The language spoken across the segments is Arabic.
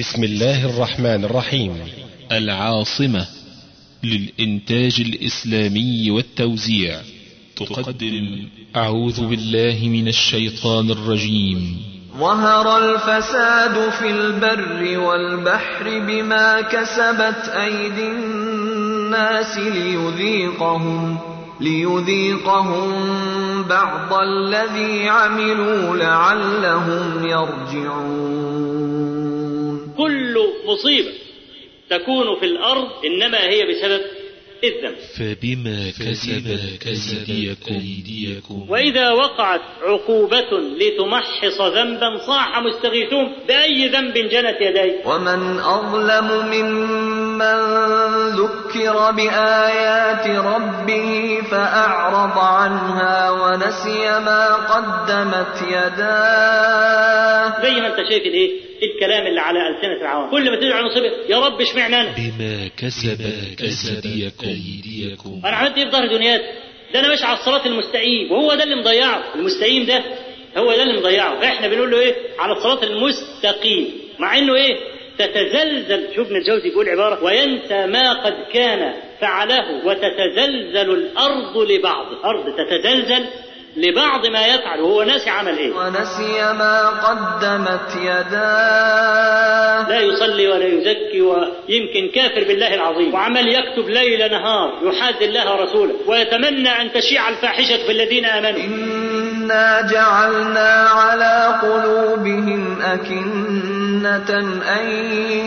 بسم الله الرحمن الرحيم. العاصمة للإنتاج الإسلامي والتوزيع. تقدم أعوذ بالله من الشيطان الرجيم. ظهر الفساد في البر والبحر بما كسبت أيدي الناس ليذيقهم ليذيقهم بعض الذي عملوا لعلهم يرجعون. مصيبة تكون في الأرض إنما هي بسبب الذنب. فبما كسبت أيديكم. وإذا وقعت عقوبة لتمحص ذنبا صاح مستغيثون بأي ذنب جنت يديه ومن أظلم ممن ذكر بآيات ربه فأعرض عنها ونسي ما قدمت يداه. زي ما أنت شايف الايه الكلام اللي على ألسنة العوام. كل ما تدعو مصيبة يا رب اشمعنى أنا؟ بما كسبت أيديكم. أنا عملت إيه في ظهر دنياك؟ ده أنا ماشي على الصراط المستقيم وهو ده اللي مضيعه. المستقيم ده هو ده اللي مضيعه. إحنا بنقول له إيه؟ على الصراط المستقيم. مع إنه إيه؟ تتزلزل شوف ابن الجوزي بيقول عبارة وينسى ما قد كان فعله وتتزلزل الأرض لبعض. الأرض تتزلزل لبعض ما يفعل وهو ناسي عمل إيه؟ ونسي ما قدمت يداه. لا يصلي ولا يزكي ويمكن كافر بالله العظيم. وعمل يكتب ليل نهار يحاد الله ورسوله ويتمنى أن تشيع الفاحشة في الذين آمنوا. إنا جعلنا على قلوبهم أكنة. أن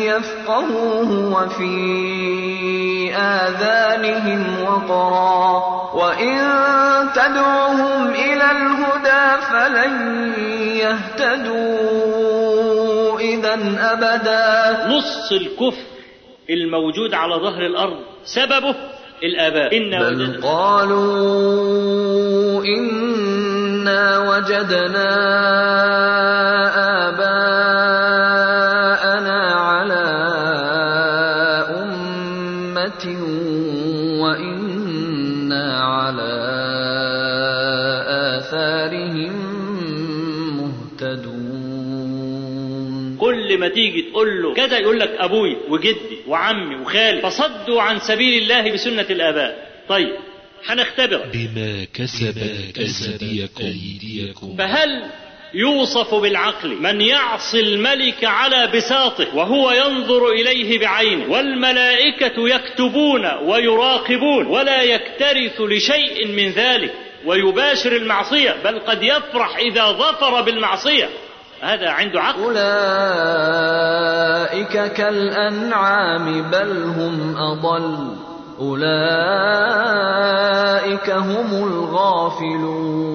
يفقهوه وفي آذانهم وقرا وإن تدعوهم إلى الهدى فلن يهتدوا إذا أبدا. نص الكفر الموجود على ظهر الأرض سببه الآباء. إن بل وجدنا قالوا إنا وجدنا آباءنا كل ما تيجي تقول له كذا يقول لك أبوي وجدي وعمي وخالي فصدوا عن سبيل الله بسنة الآباء. طيب هنختبر. بما كسبت أيديكم. فهل يوصف بالعقل من يعصي الملك على بساطه وهو ينظر إليه بعينه والملائكة يكتبون ويراقبون ولا يكترث لشيء من ذلك ويباشر المعصية بل قد يفرح إذا ظفر بالمعصية؟ هذا عنده عقل. أولئك كالأنعام بل هم أضل. أولئك هم الغافلون.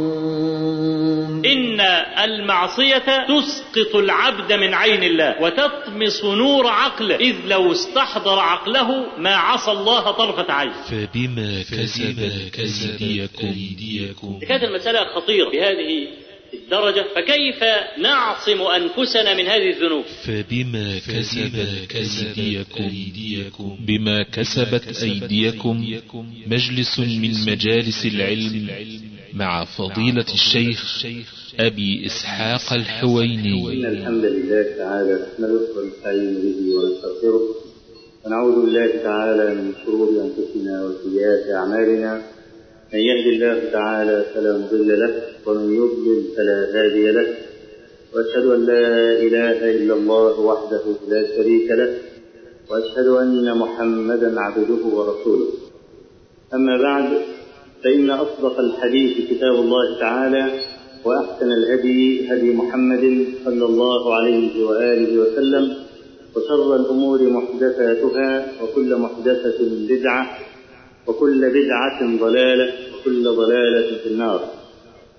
إن المعصية تسقط العبد من عين الله وتطمس نور عقله. إذ لو استحضر عقله ما عصى الله طرفة عين. فبما كسبت أيديكم كانت المسألة خطيرة. بهذه الدرجة فكيف نعصم أنفسنا من هذه الذنوب؟ فبما كسبت أيديكم. بما كسبت أيديكم. مجلس من مجالس العلم مع فضيلة الشيخ أبي إسحاق إن الحويني. الحمد لله تعالى نحمده ونستعين به ونستغفره ونعوذ بالله تعالى من شرور أنفسنا وسيئات أعمالنا. من يهد الله تعالى فلا مضل له ومن يضلل فلا هادي له. وأشهد أن لا إله إلا الله وحده لا شريك له وأشهد أن محمدا عبده ورسوله. أما بعد فإن أصدق الحديث كتاب الله تعالى وأحسن الهدي هدي محمد صلى الله عليه وآله وسلم وشر الأمور محدثاتها وكل محدثة بدعة وكل بدعة ضلالة وكل ضلالة في النار.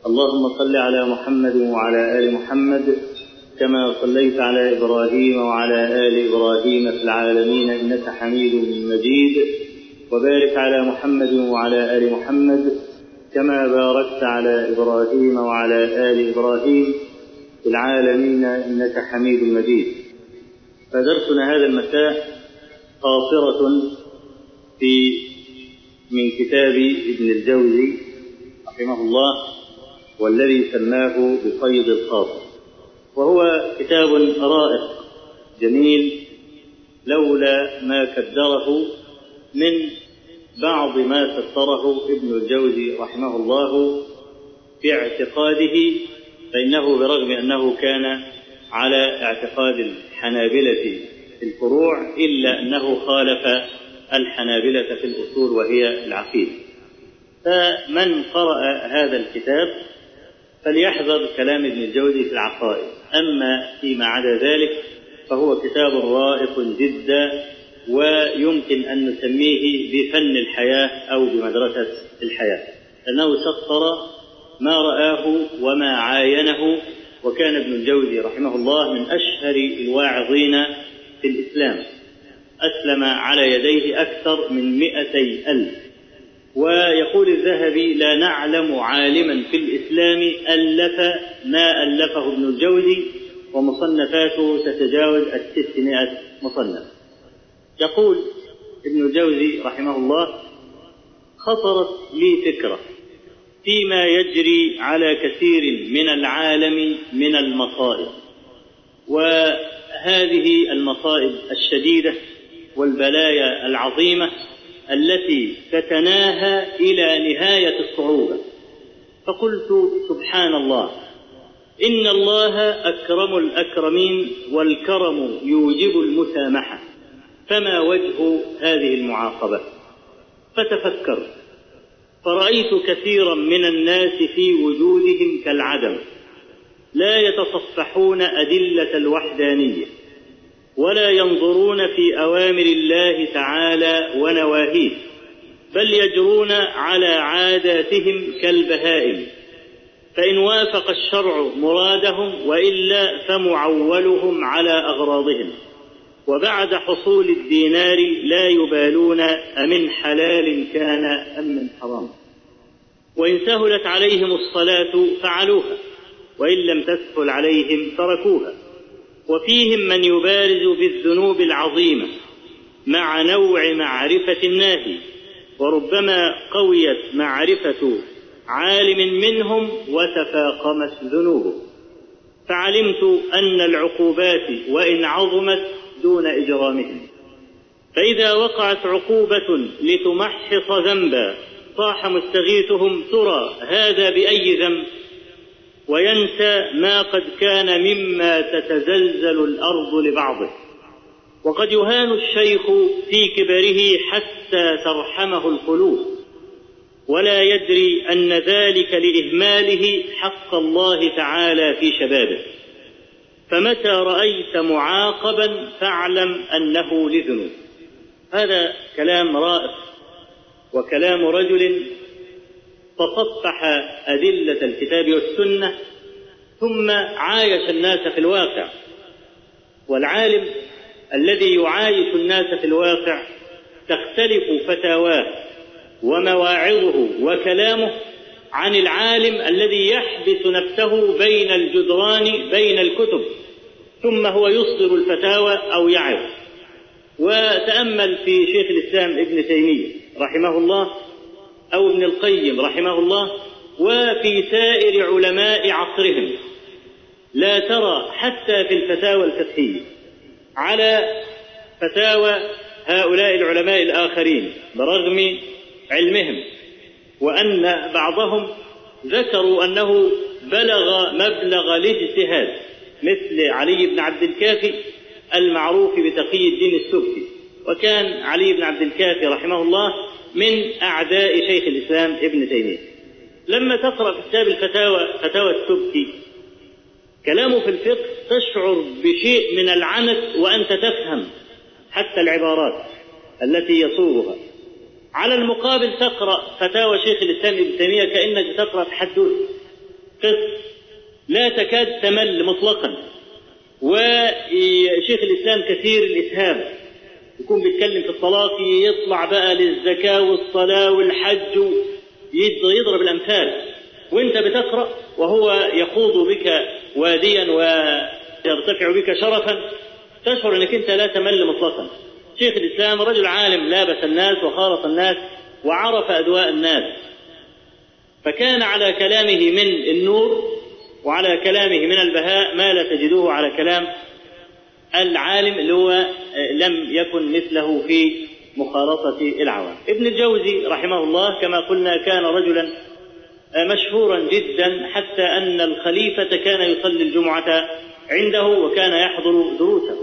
اللهم صل على محمد وعلى آل محمد كما صليت على إبراهيم وعلى آل إبراهيم في العالمين إنك حميد مجيد. وبارك على محمد وعلى آل محمد كما باركت على إبراهيم وعلى آل إبراهيم في العالمين إنك حميد مجيد. فدرسنا هذا المساء قاصرة في من كتاب ابن الجوزي رحمه الله والذي سماه بفيض الخاطر. وهو كتاب رائع جميل لولا ما كدره من بعض ما سطره ابن الجوزي رحمه الله في اعتقاده فإنه برغم أنه كان على اعتقاد الحنابلة في الفروع إلا أنه خالف الحنابلة في الأصول وهي العقيدة. فمن قرأ هذا الكتاب فليحذر كلام ابن الجوزي في العقائد. أما فيما عدا ذلك فهو كتاب رائق جدا ويمكن أن نسميه بفن الحياة أو بمدرسة الحياة. لأنه سطر ما رآه وما عاينه وكان ابن الجوزي رحمه الله من أشهر الواعظين في الإسلام. أسلم على يديه أكثر من مئتي ألف. ويقول الذهبي لا نعلم عالما في الإسلام ألف ما ألفه ابن الجوزي ومصنفاته تتجاوز الستمائة مصنف. يقول ابن الجوزي رحمه الله خطرت لي فكرة فيما يجري على كثير من العالم من المصائب وهذه المصائب الشديدة والبلايا العظيمة التي تتناهى إلى نهاية الصعوبة. فقلت سبحان الله إن الله أكرم الأكرمين والكرم يوجب المسامحة فما وجه هذه المعاقبة؟ فتفكرت فرأيت كثيرا من الناس في وجودهم كالعدم لا يتصفحون أدلة الوحدانية. ولا ينظرون في أوامر الله تعالى ونواهيه بل يجرون على عاداتهم كالبهائم. فإن وافق الشرع مرادهم وإلا فمعولهم على أغراضهم. وبعد حصول الدينار لا يبالون أمن حلال كان أم من حرام. وإن سهلت عليهم الصلاة فعلوها وإن لم تسهل عليهم تركوها. وفيهم من يبارز بالذنوب العظيمة مع نوع معرفة الناهي وربما قويت معرفة عالم منهم وتفاقمت ذنوبه. فعلمت أن العقوبات وإن عظمت دون إجرامهم. فإذا وقعت عقوبة لتمحص ذنبا صاح مستغيثهم ترى هذا بأي ذنب؟ وينسى ما قد كان مما تتزلزل الأرض لبعضه. وقد يهان الشيخ في كبره حتى ترحمه القلوب. ولا يدري أن ذلك لإهماله حق الله تعالى في شبابه. فمتى رأيت معاقبا فاعلم أنه لذنوب هذا كلام رائع وكلام رجل تصفح أدلة الكتاب والسنة ثم عايش الناس في الواقع. والعالم الذي يعايش الناس في الواقع تختلف فتاواه ومواعظه وكلامه عن العالم الذي يحبس نفسه بين الجدران بين الكتب ثم هو يصدر الفتاوى أو يعظ. وتأمل في شيخ الإسلام ابن تيمية رحمه الله أو ابن القيم رحمه الله وفي سائر علماء عصرهم. لا ترى حتى في الفتاوى الفقهية. على فتاوى هؤلاء العلماء الآخرين برغم علمهم وأن بعضهم ذكروا أنه بلغ مبلغ الاجتهاد مثل علي بن عبد الكافي المعروف بتقي الدين السبكي. وكان علي بن عبد الكافي رحمه الله من أعداء شيخ الإسلام ابن تيمية. لما تقرأ في كتاب الفتاوى فتاوى السبكي كلامه في الفقه تشعر بشيء من العنت وأنت تفهم حتى العبارات التي يصوغها على المقابل تقرأ فتاوى شيخ الإسلام ابن تيمية كأنك تقرأ تحدث قصة لا تكاد تمل مطلقا. وشيخ الإسلام كثير الإسهام. يكون بيتكلم في الصلاة يطلع بقى للزكاة والصلاة والحج يضرب الأمثال. وأنت بتقرأ وهو يخوض بك واديا ويرتفع بك شرفا. تشعر إنك أنت لا تمل مطلقا. شيخ الإسلام رجل عالم لابس الناس وخالط الناس وعرف أدواء الناس. فكان على كلامه من النور وعلى كلامه من البهاء ما لا تجدوه على كلام العالم اللي هو لم يكن مثله في مخالطة العوام. ابن الجوزي رحمه الله كما قلنا كان رجلا آه، مشهورا جدا حتى أن الخليفة كان يصلي الجمعة عنده وكان يحضر دروسه.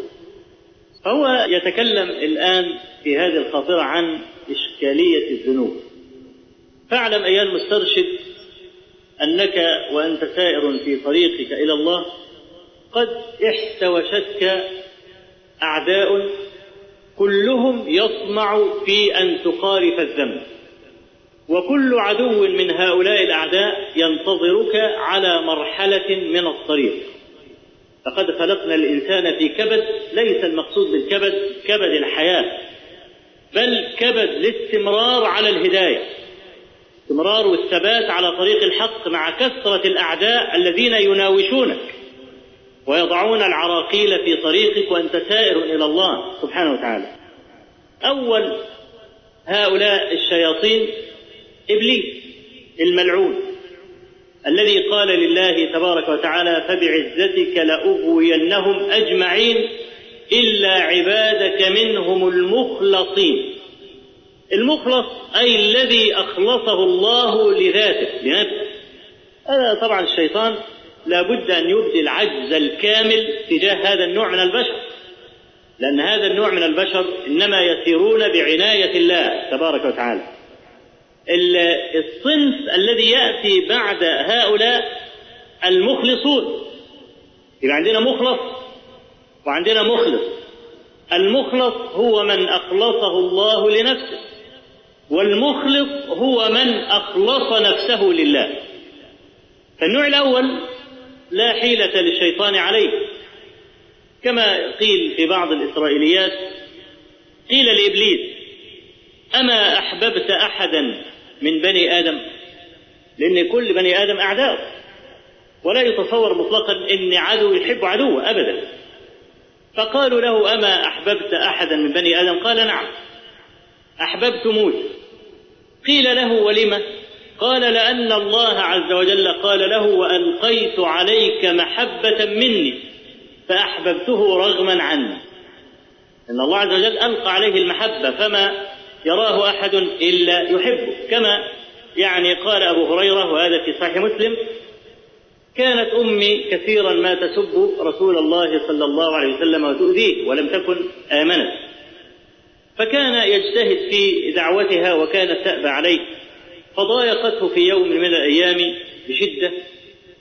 فهو يتكلم الآن في هذه الخاطرة عن إشكالية الذنوب. فاعلم أيها المسترشد أنك وأنت سائر في طريقك إلى الله قد احتوشتك أعداء كلهم يطمع في أن تقارف الذنب. وكل عدو من هؤلاء الأعداء ينتظرك على مرحلة من الطريق. لقد خلقنا الإنسان في كبد ليس المقصود بالكبد كبد الحياة بل كبد الاستمرار على الهداية. استمرار والثبات على طريق الحق مع كثرة الأعداء الذين يناوشونك. ويضعون العراقيل في طريقك وأنت سائر إلى الله سبحانه وتعالى. أول هؤلاء الشياطين إبليس الملعون الذي قال لله تبارك وتعالى فبعزتك لأغوينهم أجمعين إلا عبادك منهم المخلصين. المخلص أي الذي أخلصه الله لذاته. لنفسه هذا طبعا الشيطان لابد أن يبدي العجز الكامل تجاه هذا النوع من البشر. لأن هذا النوع من البشر إنما يسيرون بعناية الله تبارك وتعالى. الصنف الذي يأتي بعد هؤلاء المخلصون. يبقى عندنا مخلص وعندنا مخلص. المخلص هو من أخلصه الله لنفسه والمخلص هو من أخلص نفسه لله. فالنوع الأول لا حيلة للشيطان عليه. كما قيل في بعض الإسرائيليات قيل لإبليس أما أحببت أحدا من بني آدم؟ لأن كل بني آدم أعداء. ولا يتصور مطلقا أن عدو يحب عدوه أبدا. فقالوا له أما أحببت أحدا من بني آدم؟ قال نعم. أحببت موسى قيل له ولم؟ قال لأن الله عز وجل قال له وألقيت عليك محبة مني فأحببته رغما عني. إن الله عز وجل ألقى عليه المحبة فما يراه أحد إلا يحبه. كما يعني قال أبو هريرة وهذا في صحيح مسلم كانت أمي كثيرا ما تسب رسول الله صلى الله عليه وسلم وتؤذيه ولم تكن آمنت. فكان يجتهد في دعوتها وكانت تأبى عليه. فضايقته في يوم من الأيام بشدة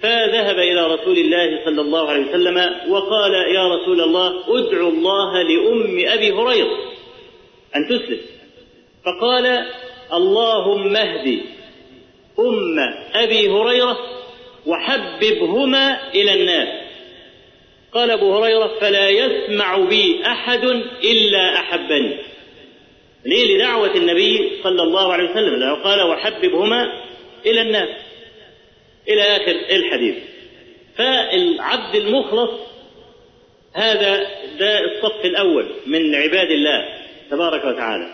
فذهب إلى رسول الله صلى الله عليه وسلم وقال يا رسول الله أدعو الله لأم أبي هريرة أن تسلم. فقال اللهم اهدي أم أبي هريرة وحببهما إلى الناس قال أبو هريرة فلا يسمع بي أحد إلا أحبني. ليه لدعوة النبي صلى الله عليه وسلم. لأنه قال وحببهما إلى الناس إلى آخر الحديث. فالعبد المخلص هذا ده الصف الأول من عباد الله تبارك وتعالى.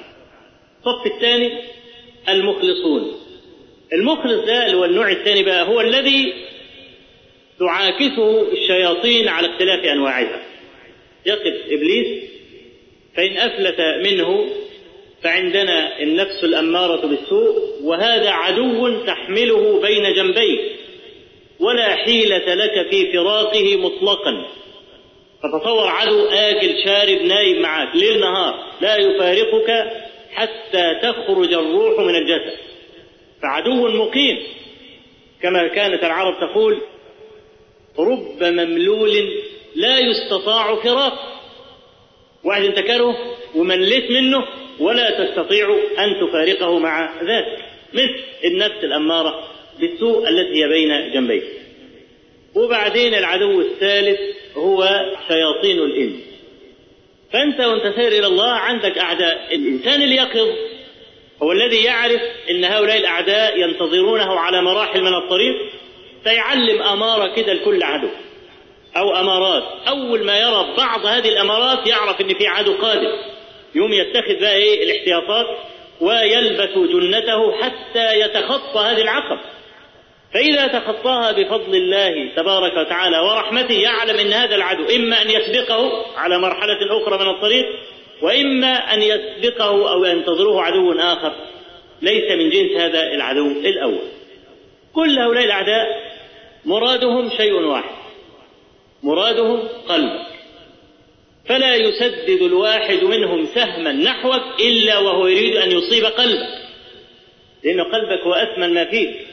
الصف الثاني المخلصون. المخلص ده اللي هو النوع الثاني بقى هو الذي تعاكسه الشياطين على اختلاف أنواعها. يقف إبليس فإن أفلت منه فعندنا النفس الأمارة بالسوء وهذا عدو تحمله بين جنبيك ولا حيلة لك في فراقه مطلقا. فتصور عدو آكل شارب نايم معك ليل نهار لا يفارقك حتى تخرج الروح من الجسد. فعدو مقيم. كما كانت العرب تقول رب مملول لا يستطاع فراق واحد انت كره ومليت منه ولا تستطيع أن تفارقه مع ذلك. مثل النفس الأمارة بالسوء التي هي بين جنبيك وبعدين العدو الثالث هو شياطين الإنس. فأنت وأنت سير إلى الله عندك أعداء. الإنسان اليقظ هو الذي يعرف أن هؤلاء الأعداء ينتظرونه على مراحل من الطريق فيعلم أمارة كده لكل عدو. أو أمارات. أول ما يرى بعض هذه الأمارات يعرف أن في عدو قادم. يوم يتخذ بقى إيه؟ الاحتياطات ويلبس جنته حتى يتخطى هذه العقبة فإذا تخطاها بفضل الله تبارك وتعالى ورحمته يعلم أن هذا العدو إما أن يسبقه على مرحلة أخرى من الطريق وإما أن يسبقه أو ينتظره عدو آخر. ليس من جنس هذا العدو الأول. كل هؤلاء الأعداء مرادهم شيء واحد. مرادهم قلبك فلا يسدد الواحد منهم سهما نحوك إلا وهو يريد أن يصيب قلبك. لأن قلبك هو أثمن ما فيك.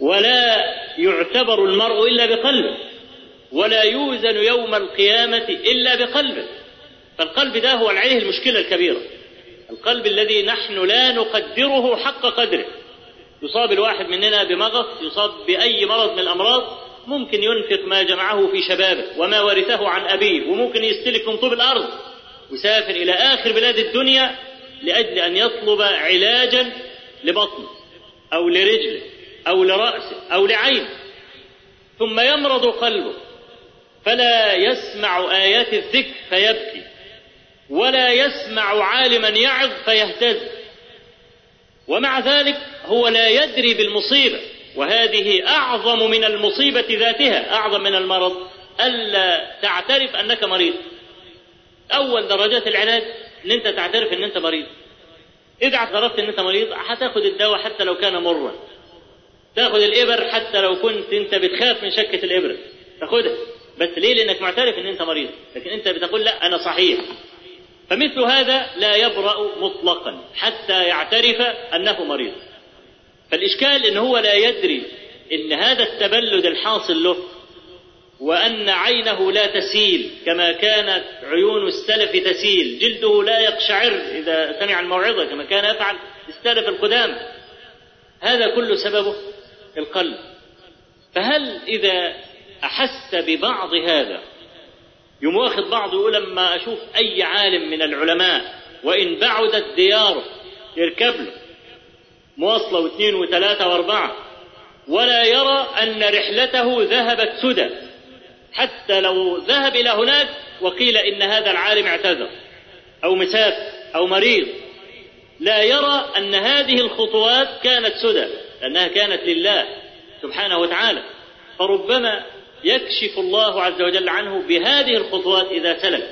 ولا يعتبر المرء إلا بقلبه. ولا يوزن يوم القيامة إلا بقلبه. فالقلب ده هو عليه المشكلة الكبيرة. القلب الذي نحن لا نقدره حق قدره. يصاب الواحد مننا بمغص يصاب بأي مرض من الأمراض ممكن ينفق ما جمعه في شبابه وما ورثه عن أبيه وممكن يستلك من طوب الأرض ويسافر إلى آخر بلاد الدنيا لأجل أن يطلب علاجا لبطنه أو لرجله أو لرأسه أو لعينه. ثم يمرض قلبه فلا يسمع آيات الذكر فيبكي ولا يسمع عالما يعظ فيهتز. ومع ذلك هو لا يدري بالمصيبة. وهذه أعظم من المصيبة ذاتها أعظم من المرض ألا تعترف أنك مريض. أول درجات العلاج أن أنت تعترف أن أنت مريض. إذا اعترفت أن أنت مريض هتاخد الدواء حتى لو كان مرا تاخد الإبر حتى لو كنت أنت بتخاف من شكة الإبرة تاخدها بس ليه؟ لأنك معترف أن أنت مريض. لكن أنت بتقول لا أنا صحيح. فمثل هذا لا يبرأ مطلقا حتى يعترف أنه مريض. فالإشكال أن هو لا يدري أن هذا التبلد الحاصل له وأن عينه لا تسيل كما كانت عيون السلف تسيل جلده لا يقشعر إذا سمع الموعظة كما كان يفعل السلف القدام. هذا كل سببه القلب. فهل إذا أحس ببعض هذا يوم واخد بعضه يقول لما أشوف أي عالم من العلماء وإن بعدت دياره يركب له مواصلة واثنين وثلاثة وأربعة. ولا يرى أن رحلته ذهبت سدى. حتى لو ذهب إلى هناك وقيل إن هذا العالم اعتذر. أو مسافر أو مريض. لا يرى أن هذه الخطوات كانت سدى لأنها كانت لله سبحانه وتعالى. فربما يكشف الله عز وجل عنه بهذه الخطوات إذا سلك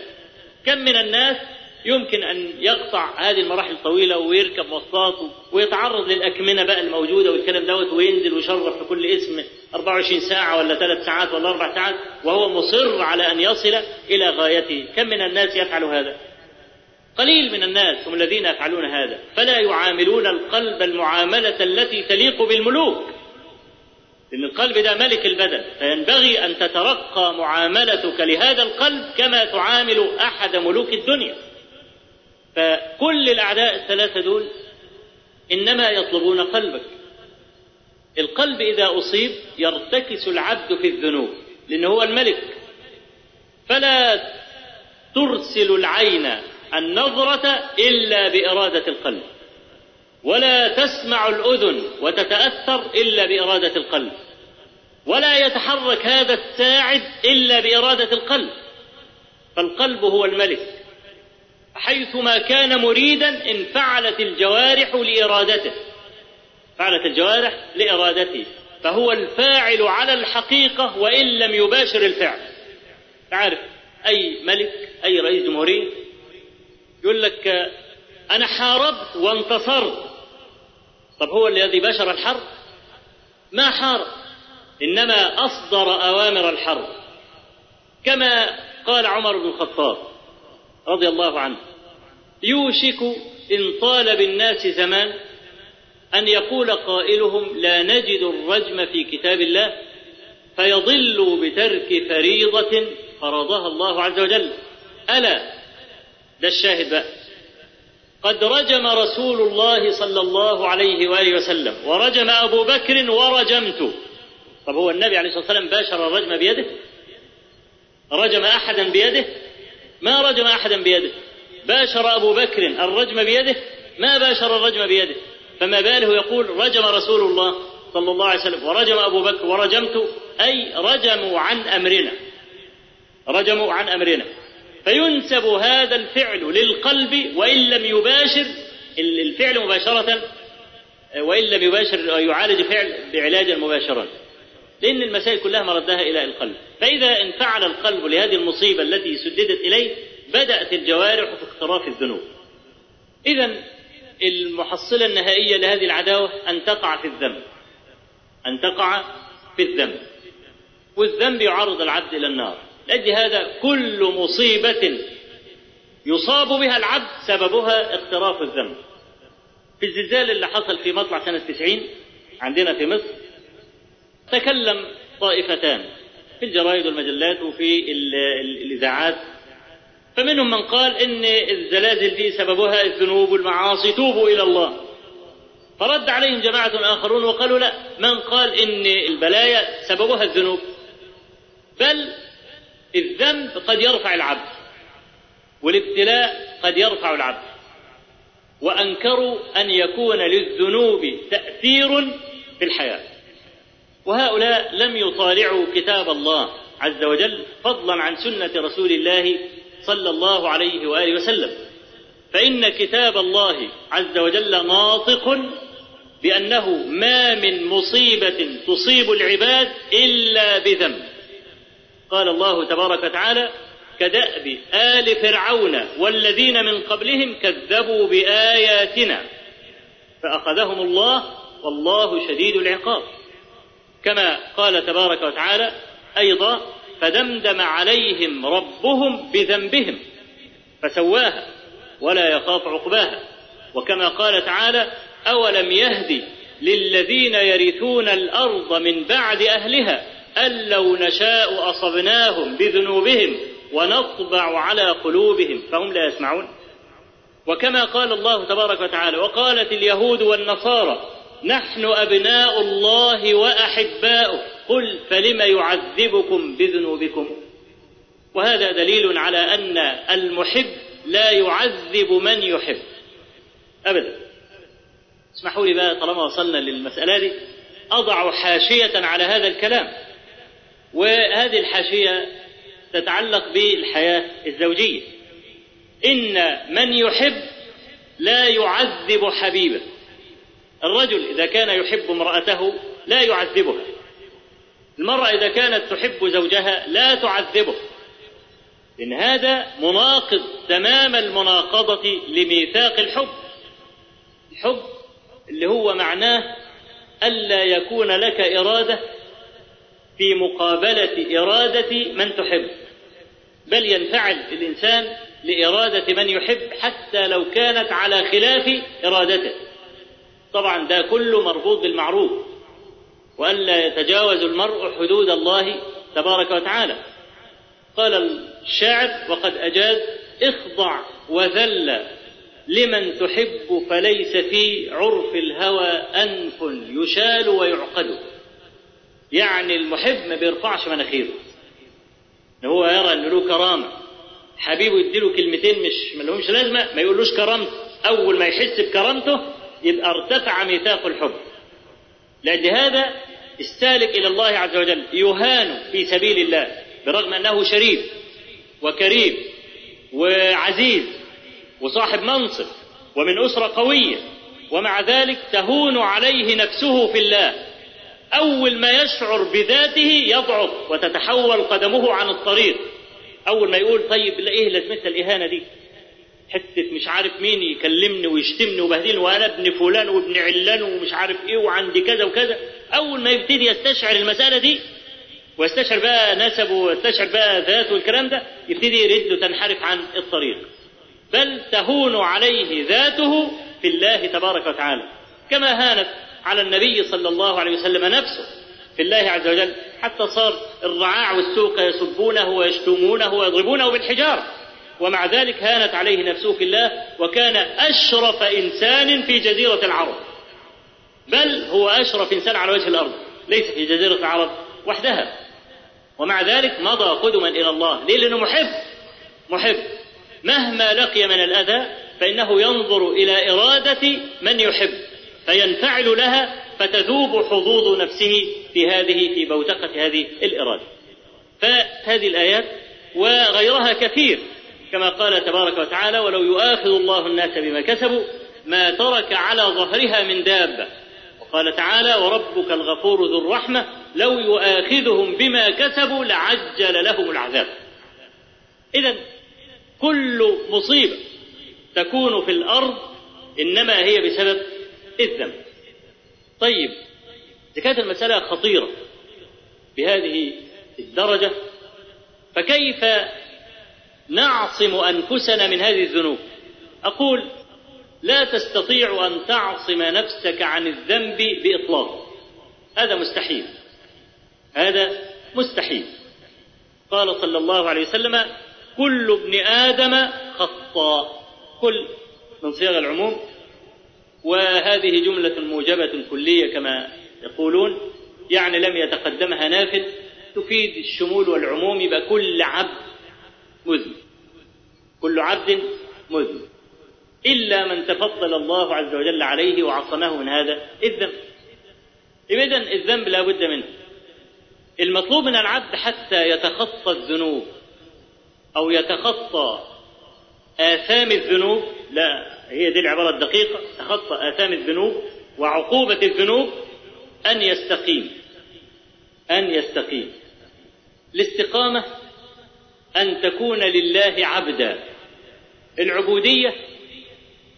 كم من الناس يمكن أن يقطع هذه المراحل الطويلة ويركب مواصلات ويتعرض للأكمنة بقى الموجودة والكلام دوت وينزل ويشرف في كل اسم 24 ساعة ولا ثلاث ساعات ولا أربع ساعات وهو مصر على أن يصل إلى غايته. كم من الناس يفعل هذا؟ قليل من الناس هم الذين يفعلون هذا. فلا يعاملون القلب المعاملة التي تليق بالملوك. لأن القلب ده ملك البدن فينبغي أن تترقى معاملتك لهذا القلب كما تعامل أحد ملوك الدنيا. فكل الأعداء الثلاثة دول إنما يطلبون قلبك. القلب إذا أصيب يرتكس العبد في الذنوب لأنه هو الملك. فلا ترسل العين النظرة إلا بإرادة القلب ولا تسمع الأذن وتتأثر إلا بإرادة القلب ولا يتحرك هذا الساعد إلا بإرادة القلب. فالقلب هو الملك. حيثما كان مريدا انفعلت الجوارح لإرادته. فعلت الجوارح لإرادته. فهو الفاعل على الحقيقة وإن لم يباشر الفعل. تعرف أي ملك أي رئيس جمهورية يقول لك أنا حاربت وانتصرت. طب هو الذي باشر الحرب؟ ما حارب. إنما أصدر أوامر الحرب. كما قال عمر بن الخطاب رضي الله عنه. يوشك إن طال بالناس زمان أن يقول قائلهم لا نجد الرجم في كتاب الله فيضلوا بترك فريضة فرضها الله عز وجل. ألا ده الشاهد بقى. قد رجم رسول الله صلى الله عليه وآله وسلم ورجم أبو بكر ورجمت. طب هو النبي عليه الصلاة والسلام باشر الرجم بيده؟ رجم أحدا بيده؟ ما رجم أحدا بيده؟ باشر أبو بكر الرجم بيده؟ ما باشر الرجم بيده؟ فما باله يقول رجم رسول الله صلى الله عليه وسلم ورجم أبو بكر ورجمت أي رجموا عن أمرنا. رجموا عن أمرنا. فينسب هذا الفعل للقلب وإن لم يباشر الفعل مباشرة وإن لم يباشر يعالج فعل بعلاجا مباشرا لأن المسائل كلها مردها إلى القلب. فإذا انفعل القلب لهذه المصيبة التي سددت إليه بدأت الجوارح في اقتراف الذنوب. إذا المحصلة النهائية لهذه العداوة أن تقع في الذنب. أن تقع في الذنب. والذنب يعرض العبد إلى النار. لأجل هذا كل مصيبة يصاب بها العبد سببها اقتراف الذنب. في الزلزال اللي حصل في مطلع سنة 90 عندنا في مصر تكلم طائفتان في الجرائد والمجلات وفي ال- ال- الإذاعات فمنهم من قال إن الزلازل دي سببها الذنوب والمعاصي توبوا إلى الله. فرد عليهم جماعة آخرون وقالوا لا من قال إن البلايا سببها الذنوب؟ بل الذنب قد يرفع العبد والابتلاء قد يرفع العبد. وأنكروا أن يكون للذنوب تأثير في الحياة. وهؤلاء لم يطالعوا كتاب الله عز وجل فضلا عن سنة رسول الله صلى الله عليه وآله وسلم. فإن كتاب الله عز وجل ناطق بأنه ما من مصيبة تصيب العباد إلا بذنب. قال الله تبارك وتعالى كدأب آل فرعون والذين من قبلهم كذبوا بآياتنا فأخذهم الله والله شديد العقاب. كما قال تبارك وتعالى أيضا فدمدم عليهم ربهم بذنبهم فسواها ولا يخاف عقباها. وكما قال تعالى أولم يهدي للذين يرثون الأرض من بعد أهلها أن لو نشاء أصبناهم بذنوبهم ونطبع على قلوبهم فهم لا يسمعون. وكما قال الله تبارك وتعالى وقالت اليهود والنصارى نحن أبناء الله وأحباؤه. قل فلم يعذبكم بذنوبكم؟ وهذا دليل على أن المحب لا يعذب من يحب. أبدا. اسمحوا لي بقى طالما وصلنا للمسألة دي. أضع حاشية على هذا الكلام. وهذه الحاشية تتعلق بالحياة الزوجية. إن من يحب لا يعذب حبيبه. الرجل إذا كان يحب امرأته لا يعذبها. المرأة إذا كانت تحب زوجها لا تعذبه. إن هذا مناقض تمام المناقضة لميثاق الحب. الحب اللي هو معناه ألا يكون لك إرادة في مقابلة إرادة من تحب. بل ينفعل الإنسان لإرادة من يحب حتى لو كانت على خلاف إرادته. طبعا ده كله مربوط بالمعروف. وألا يتجاوز المرء حدود الله تبارك وتعالى. قال الشاعر وقد أجاز إخضع وذل لمن تحب فليس في عرف الهوى أنف يشال ويعقد. يعني المحب ما بيرفعش مناخيره. هو يرى ان له كرامة. حبيبه يديله كلمتين مش ما لهمش لازمة ما يقولوش كرامته. أول ما يحس بكرامته يبقى ارتفع ميثاق الحب. لأجل هذا السالك إلى الله عز وجل يهان في سبيل الله برغم أنه شريف وكريم وعزيز وصاحب منصب ومن أسرة قوية ومع ذلك تهون عليه نفسه في الله. أول ما يشعر بذاته يضعف وتتحول قدمه عن الطريق. أول ما يقول طيب إيه لازمتها الإهانة دي؟ حتة مش عارف مين يكلمني ويشتمني وبهدلني وأنا ابن فلان وابن علان ومش عارف إيه وعندي كذا وكذا. أول ما يبتدي يستشعر المسألة دي ويستشعر بقى نسبه ويستشعر بقى ذاته والكلام ده يبتدي رجله تنحرف عن الطريق. بل تهون عليه ذاته في الله تبارك وتعالى. كما هانت على النبي صلى الله عليه وسلم نفسه في الله عز وجل حتى صار الرعاع والسوق يسبونه ويشتمونه ويضربونه بالحجارة ومع ذلك هانت عليه نفسه في الله وكان أشرف إنسان في جزيرة العرب. بل هو أشرف إنسان على وجه الأرض ليس في جزيرة العرب وحدها. ومع ذلك مضى قدما إلى الله. ليه؟ لأنه محب محب. مهما لقي من الأذى فإنه ينظر إلى إرادة من يحب فينفعل لها فتذوب حظوظ نفسه في هذه في بوتقة هذه الإرادة. فهذه الآيات وغيرها كثير كما قال تبارك وتعالى ولو يؤاخذ الله الناس بما كسبوا ما ترك على ظهرها من دابة. قال تعالى وربك الغفور ذو الرحمة لو يؤاخذهم بما كسبوا لعجل لهم العذاب. إذا كل مصيبة تكون في الأرض إنما هي بسبب الذنب. طيب إذا كانت المسألة خطيرة بهذه الدرجة فكيف نعصم أنفسنا من هذه الذنوب؟ أقول لا تستطيع أن تعصم نفسك عن الذنب بإطلاق. هذا مستحيل. هذا مستحيل. قال صلى الله عليه وسلم كل ابن آدم خطاء. كل من صيغ العموم. وهذه جملة موجبة كلية كما يقولون يعني لم يتقدمها نافذ تفيد الشمول والعموم يبقى كل عبد مذنب. كل عبد مذنب. إلا من تفضل الله عز وجل عليه وعصمه من هذا الذنب. إذا الذنب لا بد منه. المطلوب من العبد حتى يتخطى الذنوب أو يتخطى آثام الذنوب. لا هي دي العبارة الدقيقة. تخطى آثام الذنوب وعقوبة الذنوب. أن يستقيم. أن يستقيم. الاستقامة أن تكون لله عبدا. العبودية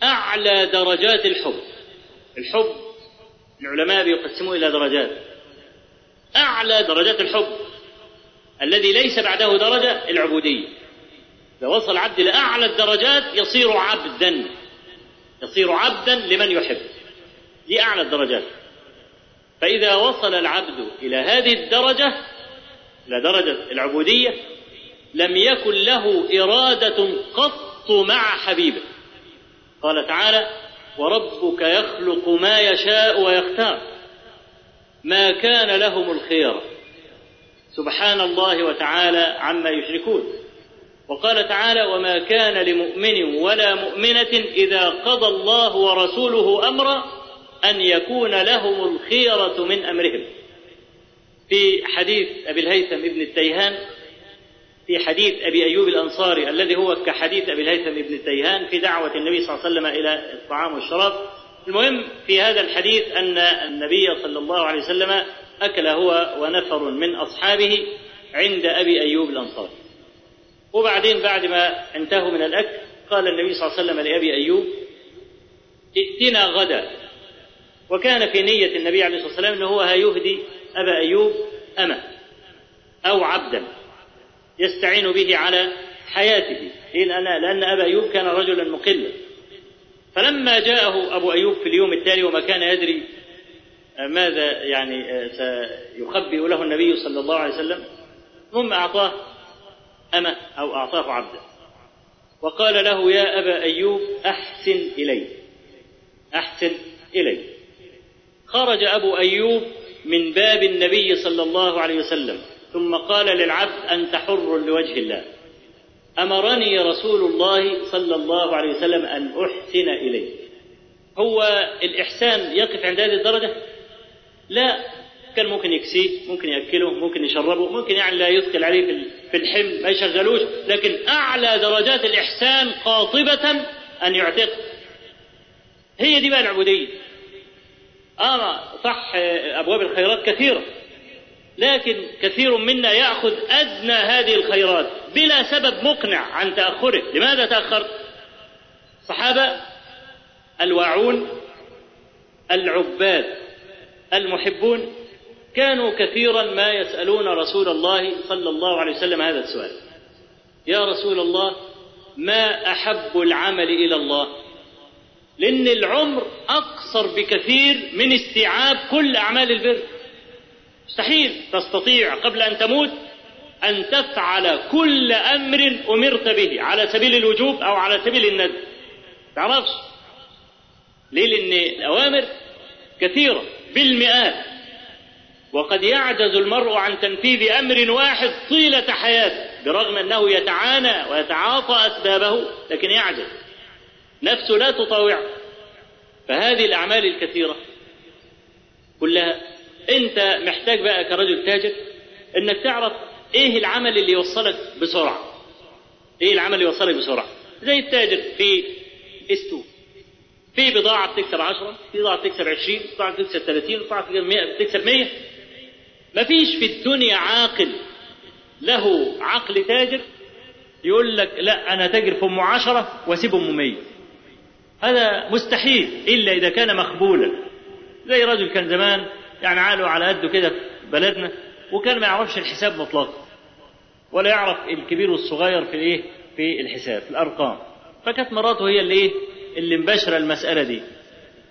أعلى درجات الحب. الحب العلماء بيقسموه إلى درجات. أعلى درجات الحب. الذي ليس بعده درجة العبودية. إذا وصل العبد لأعلى الدرجات يصير عبدا. يصير عبدا لمن يحب. دي أعلى الدرجات. فإذا وصل العبد إلى هذه الدرجة إلى درجة العبودية لم يكن له إرادة قط مع حبيبه. قال تعالى وربك يخلق ما يشاء ويختار. ما كان لهم الخيرة سبحان الله وتعالى عما يشركون. وقال تعالى وما كان لمؤمن ولا مؤمنة إذا قضى الله ورسوله أمرا أن يكون لهم الخيرة من أمرهم. في حديث أبي الهيثم ابن التيهان في حديث أبي أيوب الأنصاري الذي هو كحديث أبي الهيثم ابن التيهان في دعوة النبي صلى الله عليه وسلم إلى الطعام والشراب. المهم في هذا الحديث أن النبي صلى الله عليه وسلم أكل هو ونفر من أصحابه عند أبي أيوب الأنصاري. وبعدين بعد ما انتهوا من الأكل قال النبي صلى الله عليه وسلم لأبي أيوب ائتنا غدا. وكان في نية النبي عليه الصلاة والسلام أنه هو هيهدي أبا أيوب أمة أو عبدا. يستعين به على حياته. لأن, لأن أبا أيوب كان رجلا مقلا. فلما جاءه أبو أيوب في اليوم التالي وما كان يدري ماذا يعني سيخبئ له النبي صلى الله عليه وسلم ثم أعطاه أمة أو أعطاه عبدا وقال له يا أبا أيوب أحسن إلي. أحسن إلي. خرج أبو أيوب من باب النبي صلى الله عليه وسلم. ثم قال للعبد أنت حر لوجه الله. أمرني رسول الله صلى الله عليه وسلم أن أحسن إليه هو الإحسان يقف عند هذه الدرجة؟ لا. كان ممكن يكسيه ممكن يأكله ممكن يشربه ممكن يعني لا يثقل عليه في الحمل ما يشغلوش. لكن أعلى درجات الإحسان قاطبة أن يعتق. هي دي بقى العبودية. آه صح أبواب الخيرات كثيرة. لكن كثير منا يأخذ أدنى هذه الخيرات بلا سبب مقنع عن تأخره. لماذا تأخرت صحابة الواعون العباد المحبون كانوا كثيرا ما يسألون رسول الله صلى الله عليه وسلم هذا السؤال. يا رسول الله ما أحب العمل إلى الله؟ لأن العمر أقصر بكثير من استيعاب كل أعمال البر. مستحيل تستطيع قبل أن تموت أن تفعل كل أمر أمرت به على سبيل الوجوب أو على سبيل الندب تعرفش؟ ليه؟ لأن الأوامر كثيرة بالمئات. وقد يعجز المرء عن تنفيذ أمر واحد طيلة حياته برغم أنه يتعانى ويتعاطى أسبابه لكن يعجز. نفسه لا تطاوعه. فهذه الأعمال الكثيرة كلها أنت محتاج بقى كرجل تاجر أنك تعرف إيه العمل اللي يوصلك بسرعة. إيه العمل اللي يوصلك بسرعة. زي التاجر في السوق في بضاعة بتكسب 10 في بضاعة بتكسب 20 في بضاعة بتكسب 30 في بضاعة بتكسب 100 بتكسب 100 مفيش في الدنيا عاقل له عقل تاجر يقول لك لا أنا تاجر في أم 10 وأسيب أم 100 هذا مستحيل إلا إذا كان مخبولا زي رجل كان زمان يعني عقله على قده كده في بلدنا وكان ما يعرفش الحساب مطلقا ولا يعرف الكبير والصغير في الايه في الحساب في الأرقام. فكانت مراته هي اللي إيه؟ اللي مباشرة المسألة دي.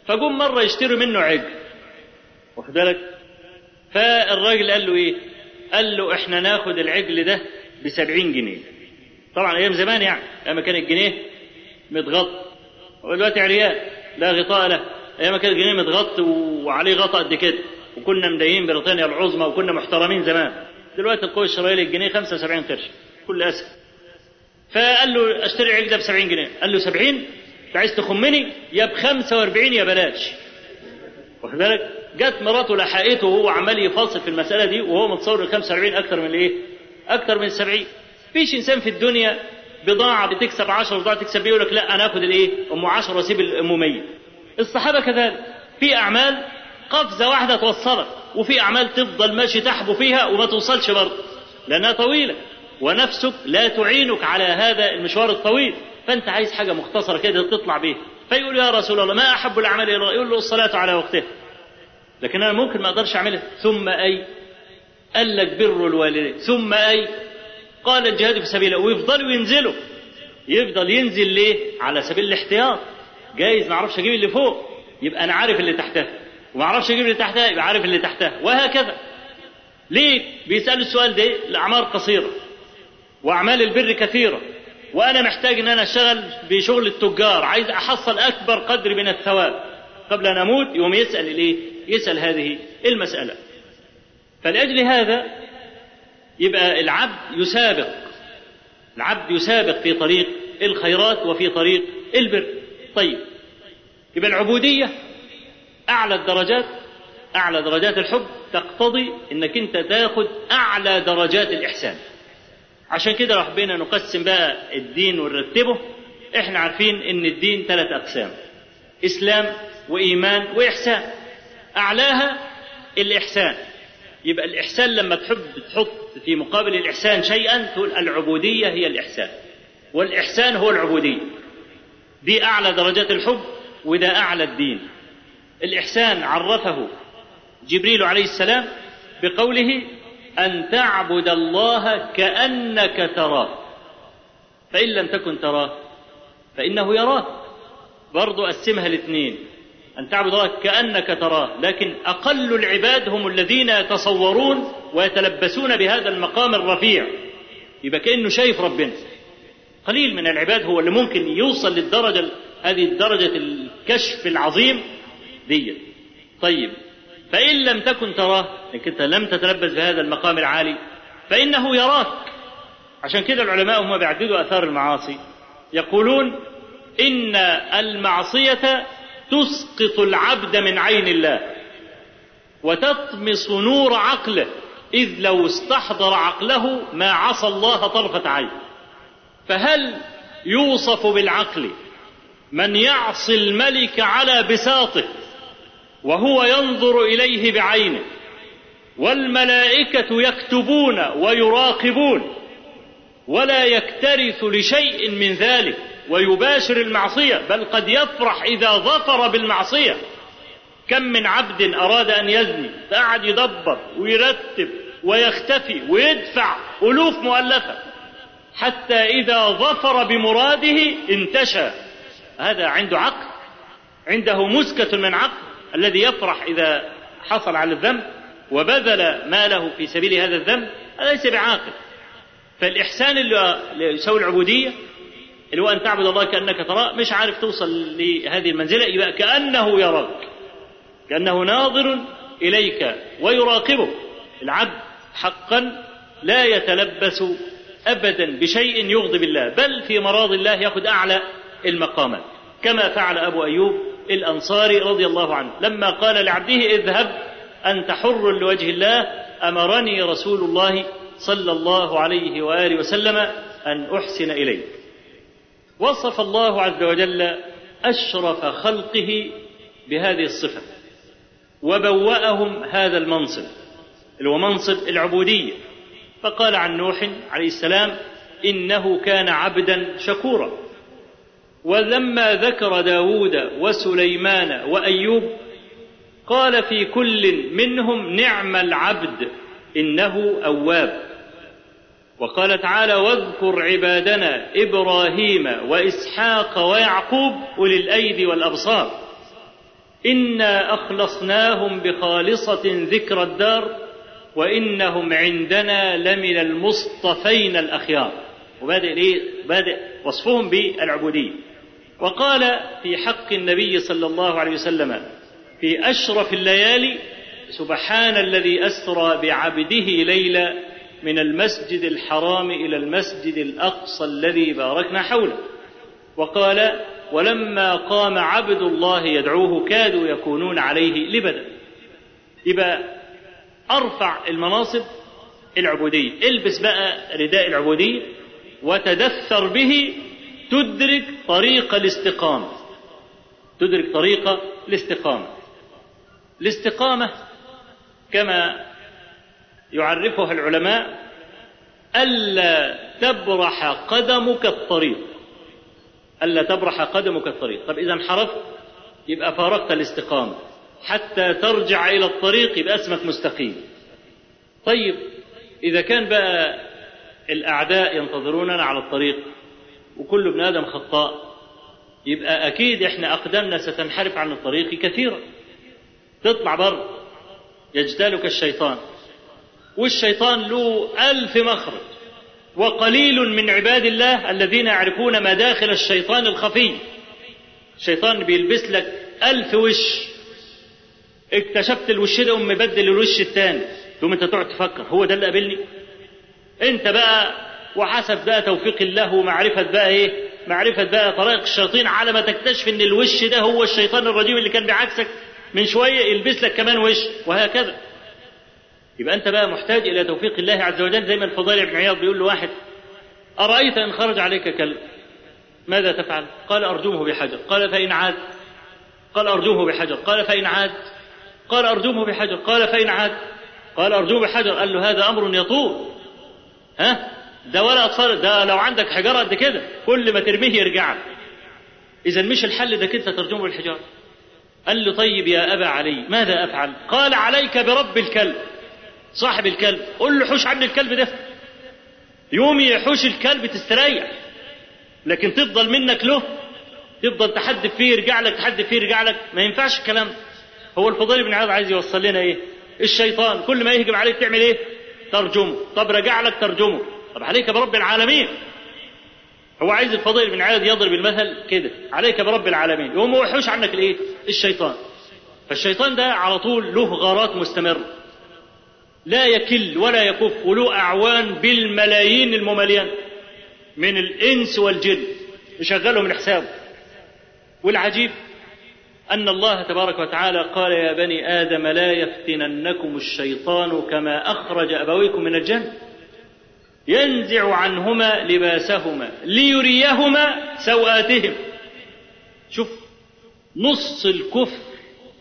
فجم مرة يشتروا منه عجل. واخد بالك؟ فالراجل قال له إيه؟ قال له إحنا ناخد العجل ده ب 70 جنيه. طبعا أيام زمان يعني أيام كان الجنيه متغطى. ودلوقتي عريان لا غطاء له. أيام كان الجنيه متغطى وعليه غطاء قد كده. وكنا مدين بريطانيا العظمى وكنا محترمين زمان. دلوقتي القوة الشرائية للجنيه 75 قرش كل أسف. فقال له أشتري عقده ب 70 جنيه. قال له 70 أنت عايز تخمني؟ يا ب 45 يا بلاش. واخد بالك؟ جت مراته لحقته وهو عمال يفاصل في المسألة دي وهو متصور ال 45 أكتر من الإيه؟ أكتر من ال 70 فيش إنسان في الدنيا بضاعة بتكسب 10 وبضاعة تكسب 100 يقول لك لا أنا آخد الإيه؟ أم 10 وأسيب الأم 100 الصحابة كذلك. في أعمال قفزة واحدة توصلك وفي أعمال تفضل ماشي تحبو فيها وما توصلش برضه. لأنها طويلة. ونفسك لا تعينك على هذا المشوار الطويل. فأنت عايز حاجة مختصرة كده تطلع بيها. فيقول يا رسول الله ما أحب الأعمال إلى الله؟ يقول له الصلاة على وقتها لكن أنا ممكن ما أقدرش أعملها. ثم أي؟ قال لك بر الوالدين. ثم أي؟ قال الجهاد في سبيله ويفضلوا ينزلوا يفضل ينزل ليه؟ على سبيل الاحتياط. جايز ما أعرفش أجيب اللي فوق. يبقى أنا عارف اللي تحتها. وما أعرفش أجيب اللي تحتها يبقى عارف اللي تحتها. وهكذا. ليه؟ بيسألوا السؤال ده الاعمار قصيرة وأعمال البر كثيرة. وأنا محتاج إن أنا أشتغل بشغل التجار. عايز أحصل أكبر قدر من الثواب. قبل أن أموت يوم يسأل الإيه؟ يسأل هذه المسألة. فلأجل هذا يبقى العبد يسابق. العبد يسابق في طريق الخيرات وفي طريق البر. طيب. يبقى العبودية أعلى الدرجات أعلى درجات الحب تقتضي إنك أنت تاخد أعلى درجات الإحسان. عشان كده لو حبينا نقسم بقى الدين ونرتبه. إحنا عارفين إن الدين ثلاث أقسام إسلام وإيمان وإحسان. أعلاها الإحسان. يبقى الإحسان لما تحب تحط في مقابل الإحسان شيئا تقول العبودية هي الإحسان والإحسان هو العبودية. دي أعلى درجات الحب وده أعلى الدين. الإحسان عرفه جبريل عليه السلام بقوله أن تعبد الله كأنك تراه فإن لم تكن تراه فإنه يراك برضو قسمها الاثنين أن تعبد الله كأنك تراه لكن أقل العباد هم الذين يتصورون ويتلبسون بهذا المقام الرفيع. يبقى كأنه شايف ربنا. قليل من العباد هو اللي ممكن يوصل للدرجة هذه الدرجة الكشف العظيم دي طيب فإن لم تكن تراه إنك أنت لم تتلبس بهذا المقام العالي فإنه يراك. عشان كده العلماء هم بيعددوا آثار المعاصي. يقولون إن المعصية تسقط العبد من عين الله وتطمس نور عقله إذ لو استحضر عقله ما عصى الله طرفة عين. فهل يوصف بالعقل من يعصي الملك على بساطه وهو ينظر إليه بعينه. والملائكة يكتبون ويراقبون ولا يكترث لشيء من ذلك ويباشر المعصية بل قد يفرح إذا ظفر بالمعصية. كم من عبد أراد أن يزني فقعد يدبر ويرتب ويختفي ويدفع ألوف مؤلفة حتى إذا ظفر بمراده انتشى. هذا عنده عقل عنده مسكة من عقل. الذي يفرح إذا حصل على الذنب وبذل ماله في سبيل هذا الذنب هذا ليس بعاقل. فالإحسان اللي يسوي العبودية اللي هو أن تعبد الله كأنك تراه مش عارف توصل لهذه المنزلة يبقى كأنه يراك كأنه ناظر إليك ويراقبك العبد حقا لا يتلبس أبدا بشيء يغضب الله بل في مراض الله يأخذ أعلى المقامات. كما فعل أبو أيوب الأنصاري رضي الله عنه. لما قال لعبده اذهب أنت حر لوجه الله أمرني رسول الله صلى الله عليه وآله وسلم أن أحسن إليك. وصف الله عز وجل أشرف خلقه بهذه الصفة. وبوأهم هذا المنصب اللي هو منصب العبودية. فقال عن نوح عليه السلام إنه كان عبدا شكورا. ولما ذكر داود وسليمان وأيوب قال في كل منهم نعم العبد إنه أواب. وقال تعالى واذكر عبادنا إبراهيم وإسحاق ويعقوب أولي الأيدي والأبصار. إنا أخلصناهم بخالصة ذكر الدار وإنهم عندنا لمن المصطفين الأخيار. وبادئ إيه؟ بادئ وصفهم بالعبودية. وقال في حق النبي صلى الله عليه وسلم في أشرف الليالي سبحان الذي أسرى بعبده ليلا من المسجد الحرام إلى المسجد الأقصى الذي باركنا حوله. وقال ولما قام عبد الله يدعوه كادوا يكونون عليه لبدا يبقى أرفع المناصب العبودية البس بقى رداء العبودية وتدثر به تدرك طريق الاستقامة. تدرك طريق الاستقامة. الاستقامة كما يعرفها العلماء ألا تبرح قدمك الطريق. ألا تبرح قدمك الطريق. طب إذا انحرفت يبقى فارقت الاستقامة. حتى ترجع إلى الطريق يبقى اسمك مستقيم. طيب إذا كان بقى الأعداء ينتظروننا على الطريق وكل ابن آدم خطاء. يبقى أكيد إحنا أقدامنا ستنحرف عن الطريق كثيرا. تطلع بره يجتالك الشيطان. والشيطان له ألف مخرج. وقليل من عباد الله الذين يعرفون مداخل الشيطان الخفي. الشيطان بيلبس لك ألف وش. اكتشفت الوش ده ومبدل الوش الثاني ثم أنت تقعد تفكر. هو ده اللي قابلني؟ أنت بقى وحسب بقى توفيق الله ومعرفة بقى إيه؟ معرفة بقى طريق الشياطين على ما تكتشف إن الوش ده هو الشيطان الرجيم اللي كان بعكسك من شوية يلبس لك كمان وش وهكذا. يبقى أنت بقى محتاج إلى توفيق الله عز وجل زي ما الفضيل بن عياض بيقول له واحد أرأيت إن خرج عليك كلب؟ ماذا تفعل؟ قال أرجمه بحجر. قال فإن عاد. قال أرجمه بحجر. قال فإن عاد. قال أرجمه بحجر. قال فإن عاد. قال أرجمه بحجر. قال له هذا أمر يطول. ها؟ ده ولا أطفال ده لو عندك حجارة قد كده كل ما ترميه يرجع لك. إذا مش الحل ده كنت ترجمه بالحجارة. قال له طيب يا أبا علي ماذا أفعل؟ قال عليك برب الكلب صاحب الكلب. قل له حوش عني الكلب ده. يوم يحوش الكلب تستريح لكن تفضل منك له تفضل تحدف فيه يرجع لك تحدف فيه يرجع لك. ما ينفعش الكلام هو الفضيل بن عياض عايز يوصل لنا إيه؟ الشيطان كل ما يهجم عليك تعمل إيه؟ ترجمه. طب رجع لك ترجمه. طب عليك برب العالمين. هو عايز الفضيل بن عياض يضرب المثل كده. عليك برب العالمين. يقوم هو يحوش عنك الايه؟ الشيطان. فالشيطان ده على طول له غارات مستمرة. لا يكل ولا يكف وله أعوان بالملايين الممليان من الإنس والجن. يشغلهم من حسابه. والعجيب أن الله تبارك وتعالى قال يا بني آدم لا يفتننكم الشيطان كما أخرج أبويكم من الجنة. ينزع عنهما لباسهما ليريهما سوآتهم. شوف نص الكفر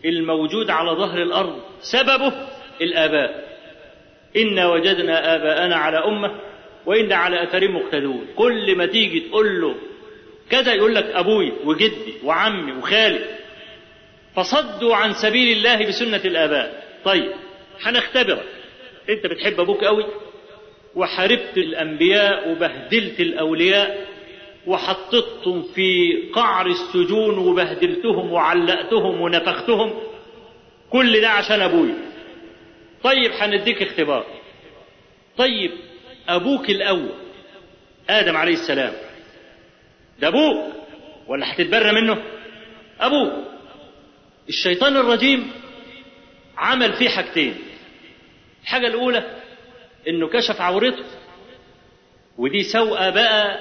الموجود على ظهر الأرض سببه الآباء. إنا وجدنا آباءنا على أمة وإنا على أثرهم مقتدون. كل ما تيجي تقول له كذا يقول لك أبوي وجدي وعمي وخالي. فصدوا عن سبيل الله بسنة الآباء. طيب هنختبرك. أنت بتحب أبوك قوي وحاربت الأنبياء وبهدلت الأولياء وحطيتهم في قعر السجون وبهدلتهم وعلقتهم ونفختهم. كل ده عشان أبوي. طيب هنديك اختبار. طيب أبوك الأول آدم عليه السلام ده أبوك ولا هتتبرى منه؟ أبوك. الشيطان الرجيم عمل فيه حاجتين. الحاجة الأولى إنه كشف عورته. ودي سوءة بقى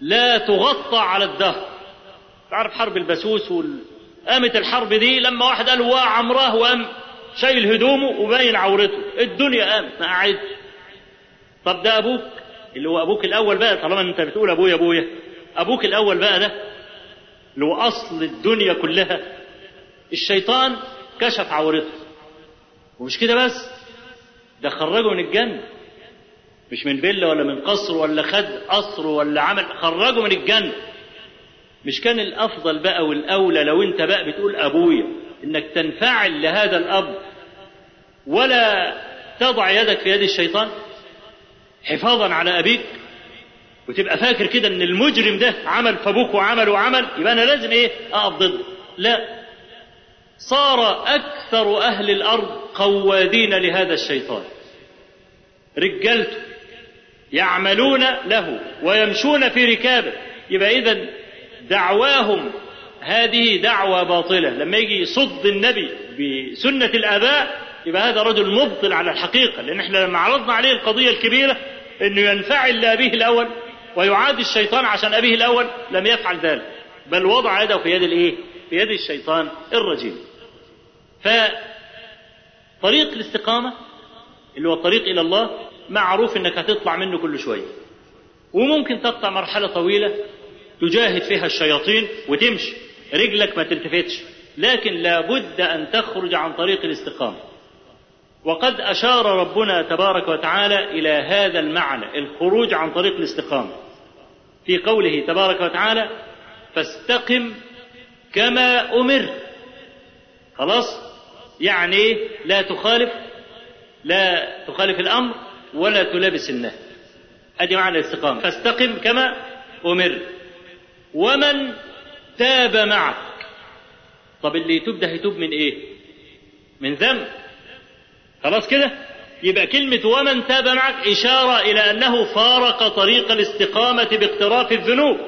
لا تغطى على الدهر. تعرف حرب البسوس وال... قامت الحرب دي لما واحد قال وا عمراه وقام شايل هدومه وباين عورته. الدنيا قامت ما قعد طب ده أبوك؟ اللي هو أبوك الأول بقى طالما أنت بتقول أبويا أبويا. أبوك الأول بقى ده اللي هو أصل الدنيا كلها. الشيطان كشف عورته. ومش كده بس؟ ده خرجه من الجنة. مش من فيلا ولا من قصر ولا خد قصر ولا عمل خرجه من الجنة. مش كان الأفضل بقى والأولى لو أنت بقى بتقول أبويا إنك تنفعل لهذا الأب ولا تضع يدك في يد الشيطان حفاظا على أبيك وتبقى فاكر كده إن المجرم ده عمل في أبوك وعمل وعمل يبقى أنا لازم إيه؟ أقف ضده. لا. صار أكثر أهل الأرض قوادين لهذا الشيطان. رجالته يعملون له ويمشون في ركابه. يبقى اذا دعواهم هذه دعوة باطلة. لما يجي يصد النبي بسنة الآباء يبقى هذا رجل مبطل على الحقيقة. لأن إحنا لما عرضنا عليه القضية الكبيرة إنه ينفعل لأبيه الأول ويعادي الشيطان عشان أبيه الأول لم يفعل ذلك. بل وضع يده في يد الإيه؟ في يد الشيطان الرجيم. فطريق الاستقامة اللي هو الطريق إلى الله معروف إنك هتطلع منه كل شوية. وممكن تقطع مرحلة طويلة تجاهد فيها الشياطين وتمشي. رجلك ما تلتفتش. لكن لابد أن تخرج عن طريق الاستقامة. وقد أشار ربنا تبارك وتعالى إلى هذا المعنى الخروج عن طريق الاستقامة. في قوله تبارك وتعالى فاستقم كما أمرت. خلاص؟ يعني لا تخالف لا تخالف الأمر ولا تلابس النهي. أدي معنى الاستقامة. فاستقم كما أمرت ومن تاب معك. طب اللي يتوب ده هيتوب من إيه؟ من ذنب. خلاص كده؟ يبقى كلمة ومن تاب معك إشارة إلى أنه فارق طريق الاستقامة باقتراف الذنوب.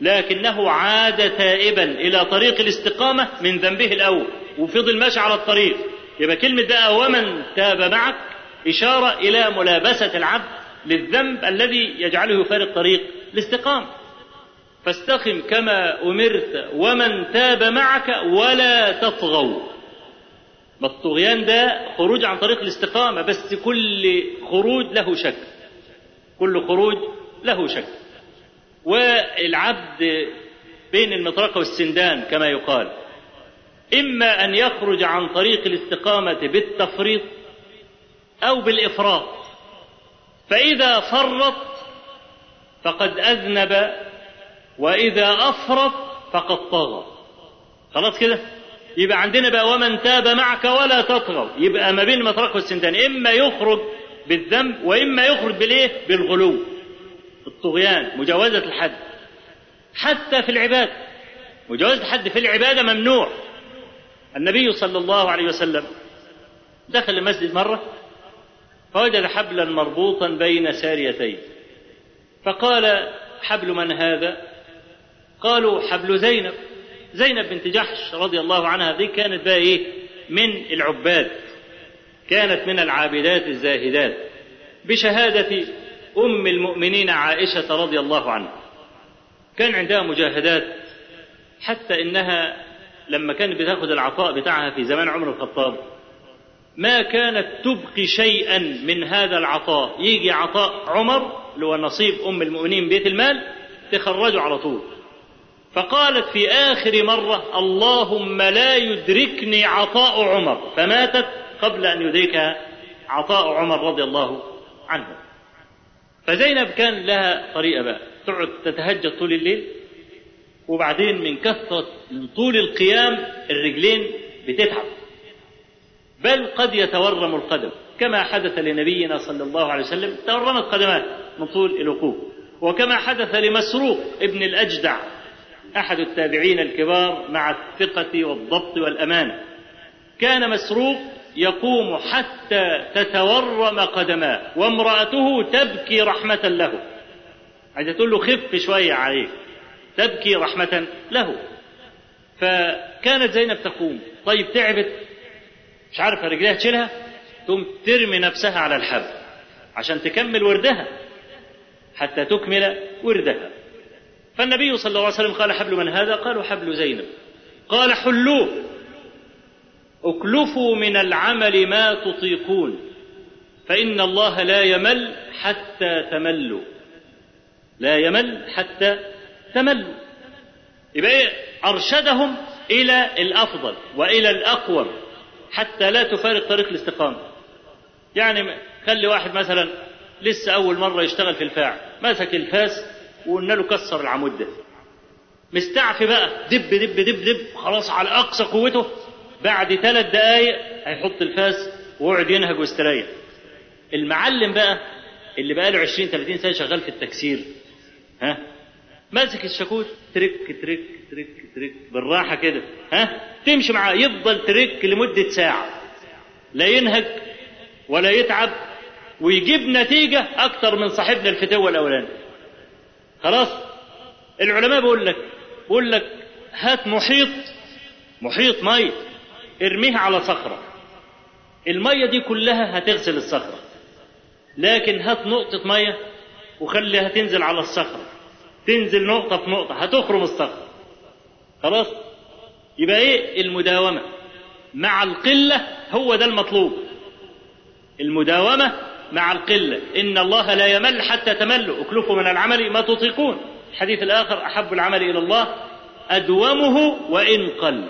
لكنه عاد تائبا إلى طريق الاستقامة من ذنبه الأول. وفضل ماشي على الطريق. يبقى كلمة بقى ومن تاب معك إشارة إلى ملابسة العبد للذنب الذي يجعله يفارق طريق الاستقامة. فاستقم كما أمرت ومن تاب معك ولا تطغوا. ما الطغيان ده خروج عن طريق الاستقامة بس كل خروج له شك. كل خروج له شك. والعبد بين المطرقة والسندان كما يقال. إما أن يخرج عن طريق الاستقامة بالتفريط أو بالإفراط. فإذا فرط فقد أذنب وإذا أفرط فقد طغى. خلاص كده؟ يبقى عندنا بقى ومن تاب معك ولا تطغوا يبقى ما بين المطرق والسندان. إما يخرج بالذنب وإما يخرج بالإيه؟ بالغلو. الطغيان مجاوزة الحد. حتى في العبادة. مجاوزة الحد في العبادة ممنوع. النبي صلى الله عليه وسلم دخل المسجد مرة فوجد حبلا مربوطا بين ساريتين. فقال حبل من هذا؟ قالوا حبل زينب. زينب بنت جحش رضي الله عنها دي كانت بقى إيه؟ من العباد كانت من العابدات الزاهدات. بشهادة أم المؤمنين عائشة رضي الله عنها. كان عندها مجاهدات حتى إنها لما كانت بتاخذ العطاء بتاعها في زمان عمر الخطاب ما كانت تبقي شيئا من هذا العطاء. يجي عطاء عمر اللي هو نصيب أم المؤمنين بيت المال تخرجه على طول. فقالت في آخر مرة اللهم لا يدركني عطاء عمر. فماتت قبل أن يدركها عطاء عمر رضي الله عنه. فزينب كان لها طريقة بقى تقعد تتهجد طول الليل. وبعدين من كثرة من طول القيام الرجلين بتتعب. بل قد يتورم القدم كما حدث لنبينا صلى الله عليه وسلم تورمت قدماه من طول الوقوف. وكما حدث لمسروق ابن الأجدع أحد التابعين الكبار مع الثقة والضبط والأمانة. كان مسروق يقوم حتى تتورم قدماه وامرأته تبكي رحمة له. عايزة تقول له خف شوية عليك تبكي رحمة له. فكانت زينب تقوم. طيب تعبت. مش عارفة رجليها تشيلها؟ تقوم ترمي نفسها على الحبل عشان تكمل وردها حتى تكمل وردها. فالنبي صلى الله عليه وسلم قال حبل من هذا؟ قالوا حبل زينب. قال حلوة. اكلفوا من العمل ما تطيقون. فإن الله لا يمل حتى تملوا. لا يمل حتى تملوا يبقى إيه؟ أرشدهم إلى الأفضل وإلى الأقوم حتى لا تفارق طريق الاستقامة. يعني خلي واحد مثلا لسه أول مرة يشتغل في الفاعل مسك الفاس وقلنا له كسر العمود ده مستعفي بقى دب دب دب دب خلاص على أقصى قوته بعد ثلاث دقايق هيحط الفاس ويقعد ينهج ويستريح. المعلم بقى اللي بقى له 20 30 سنة شغال في التكسير ها؟ ماسك الشاكوش ترك ترك ترك ترك بالراحة كده ها؟ تمشي معاه يفضل ترك لمدة ساعة. لا ينهج ولا يتعب ويجيب نتيجة أكتر من صاحبنا الفتوة الأولاني. خلاص؟ العلماء بيقول لك بيقول لك هات محيط محيط مية ارميها على صخرة. المية دي كلها هتغسل الصخرة. لكن هات نقطة مية وخليها تنزل على الصخرة. تنزل نقطة في نقطة هتخرم الصخرة خلاص؟ يبقى إيه؟ المداومة. مع القلة هو ده المطلوب. المداومة مع القلة. إن الله لا يمل حتى تملوا. اكلفوا من العمل ما تطيقون. الحديث الآخر أحب العمل إلى الله. أدومه وإن قل.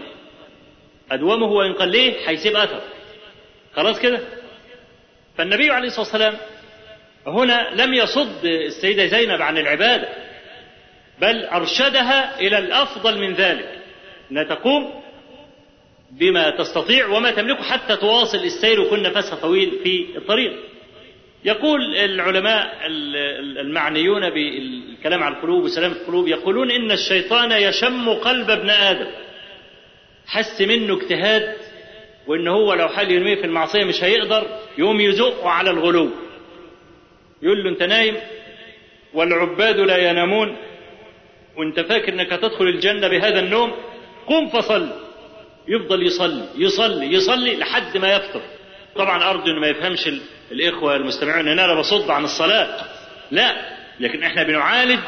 أدومه وإن قل ليه هيسيب أثر. خلاص كده؟ فالنبي عليه الصلاة والسلام هنا لم يصد السيدة زينب عن العبادة. بل أرشدها إلى الأفضل من ذلك. أنها تقوم بما تستطيع وما تملكه حتى تواصل السير وكن نفسها طويل في الطريق. يقول العلماء المعنيون بالكلام عن القلوب وسلامة القلوب يقولون إن الشيطان يشم قلب ابن آدم. حس منه اجتهاد وإن هو لو حال يرميه في المعصية مش هيقدر يقوم يزقه على الغلو. يقول له أنت نايم والعباد لا ينامون. وانت فاكر انك هتدخل الجنة بهذا النوم قم فصل. يفضل يصلي يصلي يصلي لحد ما يفطر. طبعا أرجو ان ما يفهمش الإخوة المستمعون ان أنا بصد عن الصلاة. لا لكن إحنا بنعالج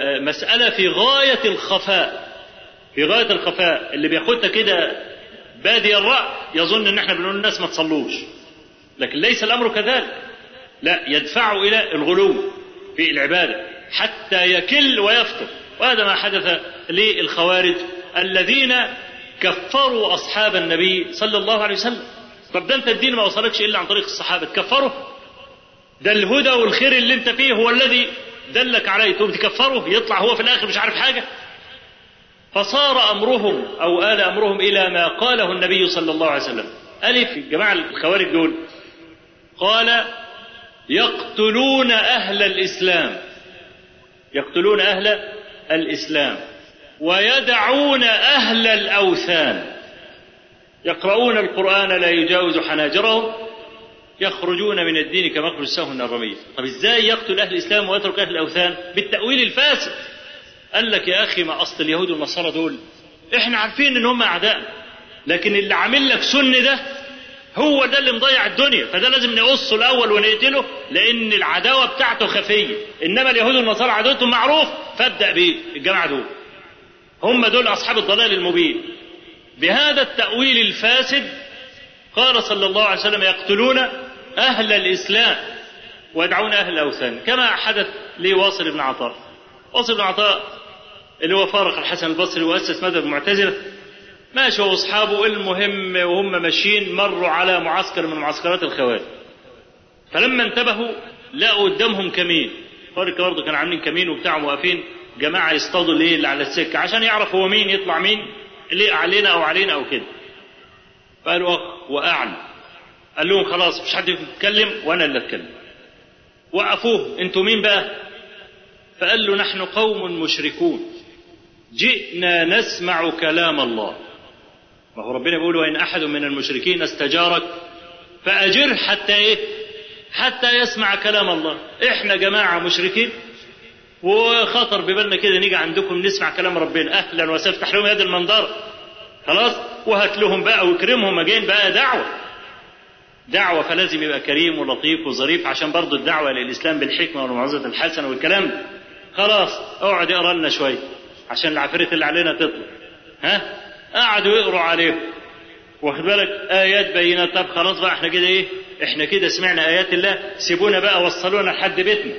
مسألة في غاية الخفاء. في غاية الخفاء. اللي بياخدها كده بادي الرأي يظن إن إحنا بنقول للناس ما تصلوش. لكن ليس الأمر كذلك. لا يدفعه إلى الغلو في العبادة حتى يكل ويفطر. وهذا ما حدث للخوارج الذين كفروا أصحاب النبي صلى الله عليه وسلم. طب ده أنت الدين ما وصلكش إلا عن طريق الصحابة تكفره ده الهدى والخير اللي أنت فيه هو الذي دلك عليه. تقوم تكفره يطلع هو في الآخر مش عارف حاجة. فصار أمرهم أو آل أمرهم إلى ما قاله النبي صلى الله عليه وسلم. ألف الجماعه الخوارج دول. قال يقتلون أهل الإسلام. يقتلون أهل الإسلام ويدعون أهل الأوثان. يقرؤون القرآن لا يجاوز حناجرهم يخرجون من الدين كما يخرج السهم من الرميه طب إزاي يقتل أهل الإسلام ويترك أهل الأوثان؟ بالتأويل الفاسد. قال لك يا أخي ما أصل اليهود والنصارى دول. إحنا عارفين إن هم أعداء لكن اللي عامل لك سن ده هو ده اللي مضيع الدنيا فده لازم نقصه الأول ونقتله لأن العداوة بتاعته خفية. إنما اليهود والنصارى عداوتهم معروف فابدأ بيه الجماعة دول. هم دول أصحاب الضلال المبين. بهذا التأويل الفاسد قال صلى الله عليه وسلم يقتلون أهل الإسلام ويدعون أهل الاوثان كما حدث لواصل بن عطاء. واصل بن عطاء اللي هو فارق الحسن البصري واسس مذهب المعتزلة ماشي هو واصحابه المهم وهم ماشيين مروا على معسكر من معسكرات الخوارج. فلما انتبهوا لقوا قدامهم كمين. فرق برضه كانوا عاملين كمين وبتاع واقفين جماعة يصطادوا الايه اللي على السكة. عشان يعرف هو مين يطلع مين اللي علينا أو علينا أو كده. فقالوا اخ واعلى قال لهم خلاص مش حد يتكلم وأنا اللي أتكلم. وقفوه. أنتوا مين بقى؟ فقال له نحن قوم مشركون. جئنا نسمع كلام الله. ما هو ربنا بيقول وإن أحد من المشركين استجارك فأجره حتى إيه؟ حتى يسمع كلام الله. إحنا جماعة مشركين. وخطر ببالنا كده نيجي عندكم نسمع كلام ربنا. أهلا وسهلا. افتح لهم يد المنظر. خلاص؟ وهات لهم بقى واكرمهم. جايين بقى دعوة. دعوة فلازم يبقى كريم ولطيف وظريف عشان برضه الدعوة للإسلام بالحكمة والموعظة الحسنة والكلام. ده خلاص اقعد اقرا لنا شوية عشان العفريت اللي علينا تطلع. ها؟ قعدوا يقروا عليهم واخد بالك؟ آيات بينات. طب خلاص بقى إحنا كده إيه؟ إحنا كده سمعنا آيات الله. سيبونا بقى وصلونا لحد بيتنا.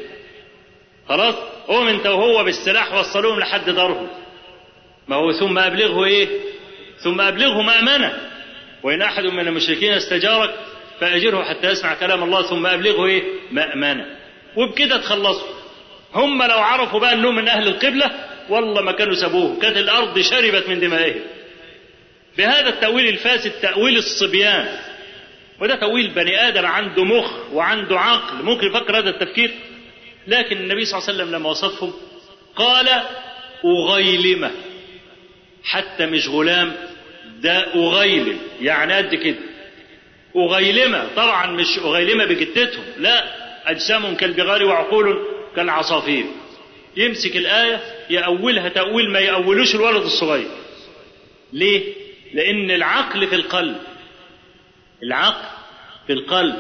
خلاص؟ قوم أنت وهو بالسلاح وصلوهم لحد دارهم. ما هو ثم أبلغه إيه؟ ثم أبلغه مأمنة وإن أحد من المشركين استجارك فأجره حتى يسمع كلام الله. ثم أبلغه إيه؟ مأمنة وبكده تخلصوا. هم لو عرفوا بقى أنهم من أهل القبلة والله ما كانوا سابوه. كانت الأرض شربت من دمائهم. بهذا التأويل الفاسد تأويل الصبيان. وده تأويل بني آدم عنده مخ وعنده عقل. ممكن يفكر هذا التفكير؟ لكن النبي صلى الله عليه وسلم لما وصفهم قال أغيلمة. حتى مش غلام ده أغيلم يعني قد كده. أغيلمة. طبعا مش أغيلمة بجدتهم. لا أجسامهم كالبغال وعقول كالعصافير. يمسك الآية يأولها تأويل ما يأولوش الولد الصغير. ليه؟ لأن العقل في القلب العقل في القلب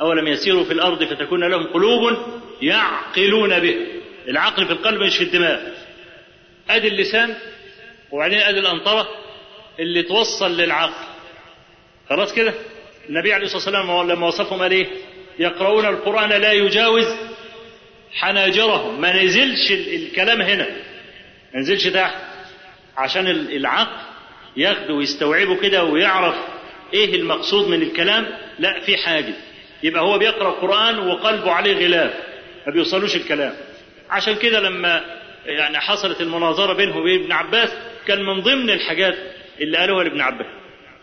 أولم يسيروا في الأرض فتكون لهم قلوب يعقلون به. العقل في القلب مش في الدماغ. أدي اللسان وبعدين أدي الأنطرة اللي توصل للعقل. خلاص كده؟ النبي عليه الصلاة والسلام لما وصفهم قال إيه؟ يقرؤون القرآن لا يجاوز حناجرهم. ما نزلش الكلام هنا. ما نزلش تحت عشان العقل ياخده ويستوعبه كده ويعرف إيه المقصود من الكلام؟ لا في حاجة. يبقى هو بيقرأ القرآن وقلبه عليه غلاف ما بيوصلوش الكلام. عشان كده لما يعني حصلت المناظرة بينه وبين ابن عباس كان من ضمن الحاجات اللي قالوها لابن عباس.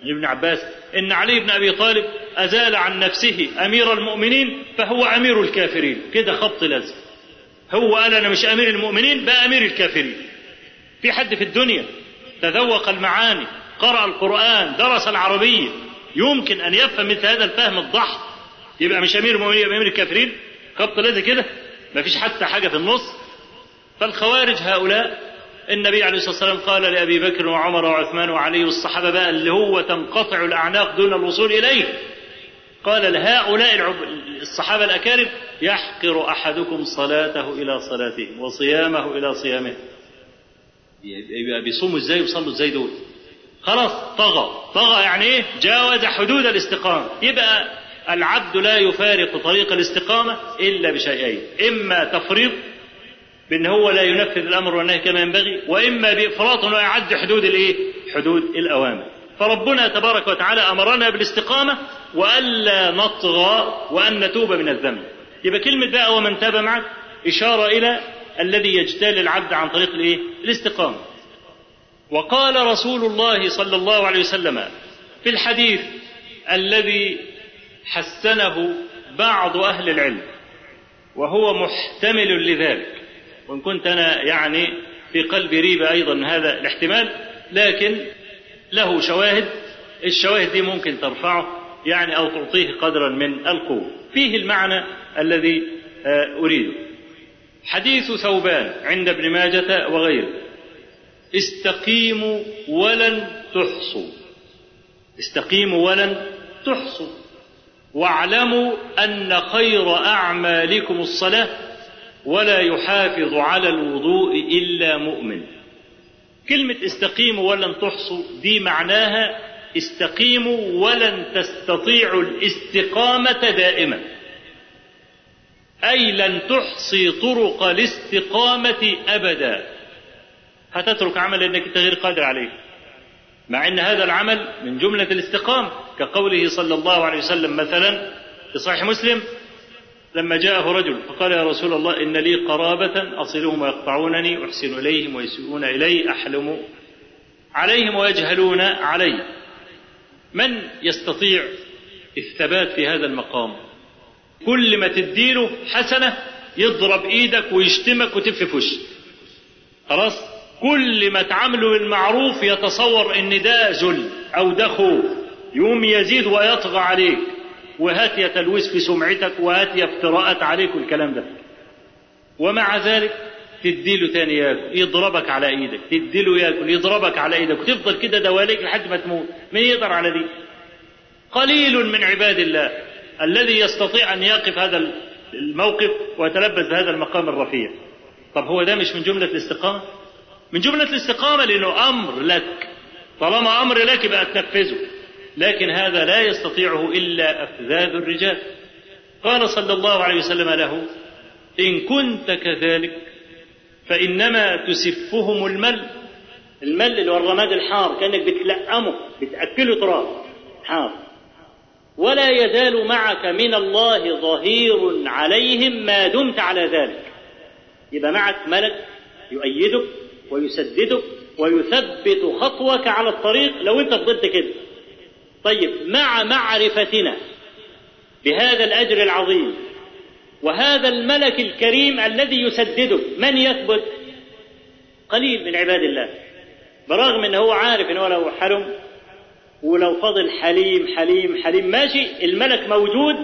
ابن عباس إن علي بن أبي طالب أزال عن نفسه أمير المؤمنين فهو أمير الكافرين. كده خبط لازم. هو قال أنا مش أمير المؤمنين بقى أمير الكافرين. في حد في الدنيا تذوق المعاني قرأ القرآن درس العربية. يمكن أن يفهم مثل هذا الفهم الضحك يبقى مش أمير المؤمنين يبقى أمير الكافرين. خبط لازم كده؟ ما فيش حتى حاجة في النص. فالخوارج هؤلاء النبي عليه الصلاة والسلام قال لأبي بكر وعمر وعثمان وعلي والصحابة بقى اللي هو تنقطع الأعناق دون الوصول إليه. قال لهؤلاء الصحابة الأكارم يحقر أحدكم صلاته إلى صلاتهم وصيامه إلى صيامه. بيصوموا إزاي ويصلوا إزاي دول؟ خلاص طغى. طغى يعني إيه؟ جاوز حدود الاستقامة. يبقى العبد لا يفارق طريق الاستقامة إلا بشيئين. إما تفريط بأن هو لا ينفذ الأمر والنهي كما ينبغي وإما بإفراط أنه يعد حدود الإيه؟ حدود الأوامر. فربنا تبارك وتعالى أمرنا بالاستقامة وألا نطغى وأن نتوب من الذنب. يبقى كلمة بقى ومن تاب معك إشارة إلى الذي يجتال العبد عن طريق الإيه؟ الاستقامة. وقال رسول الله صلى الله عليه وسلم في الحديث الذي حسنه بعض أهل العلم وهو محتمل لذلك وإن كنت أنا يعني في قلبي ريبة أيضا هذا الاحتمال لكن له شواهد الشواهد دي ممكن ترفعه يعني أو تعطيه قدرا من القوة. فيه المعنى الذي أريده. حديث ثوبان عند ابن ماجة وغيره. استقيموا ولن تحصوا. استقيموا ولن تحصوا. واعلموا أن خير أعمالكم الصلاة ولا يحافظ على الوضوء إلا مؤمن. كلمة استقيموا ولن تحصوا دي معناها استقيموا ولن تستطيعوا الاستقامة دائما. أي لن تحصي طرق الاستقامة أبدا. هتترك عمل إنك أنت غير قادر عليه. مع إن هذا العمل من جملة الاستقامة كقوله صلى الله عليه وسلم مثلا في صحيح مسلم لما جاءه رجل فقال يا رسول الله إن لي قرابة أصلهم ويقطعونني أحسن إليهم ويسيئون إلي أحلم عليهم ويجهلون علي. من يستطيع الثبات في هذا المقام؟ كل ما تديله حسنة يضرب إيدك ويشتمك وتف في وشك خلاص؟ كل ما تعامله بالمعروف يتصور إن ده ذل أو ده خوف يقوم يزيد ويطغى عليك. وهات يا تلويث في سمعتك وهات يا افتراءات عليك والكلام ده. ومع ذلك تديله تاني ياكل. يضربك على إيدك. تديله ياكل. يضربك على إيدك. وتفضل كده دواليك لحد ما تموت. مين يقدر على دي؟ قليل من عباد الله. الذي يستطيع أن يقف هذا الموقف ويتلبس بهذا المقام الرفيع. طب هو ده مش من جملة الاستقامة؟ من جملة الاستقامة لأنه أمر لك. طالما أمر لك بقى تنفذه. لكن هذا لا يستطيعه إلا أفذاذ الرجال. قال صلى الله عليه وسلم له إن كنت كذلك فإنما تسفهم المل. المل اللي هو الرماد الحار كأنك بتلقمه بتأكله تراب. حار. ولا يزال معك من الله ظهير عليهم ما دمت على ذلك. يبقى معك ملك يؤيدك ويسددك ويثبت خطوك على الطريق لو انت فضلت كده. طيب مع معرفتنا بهذا الأجر العظيم وهذا الملك الكريم الذي يسددك من يثبت؟ قليل من عباد الله. برغم إن هو عارف إن هو لو حرم ولو فضل حليم حليم حليم ماشي الملك موجود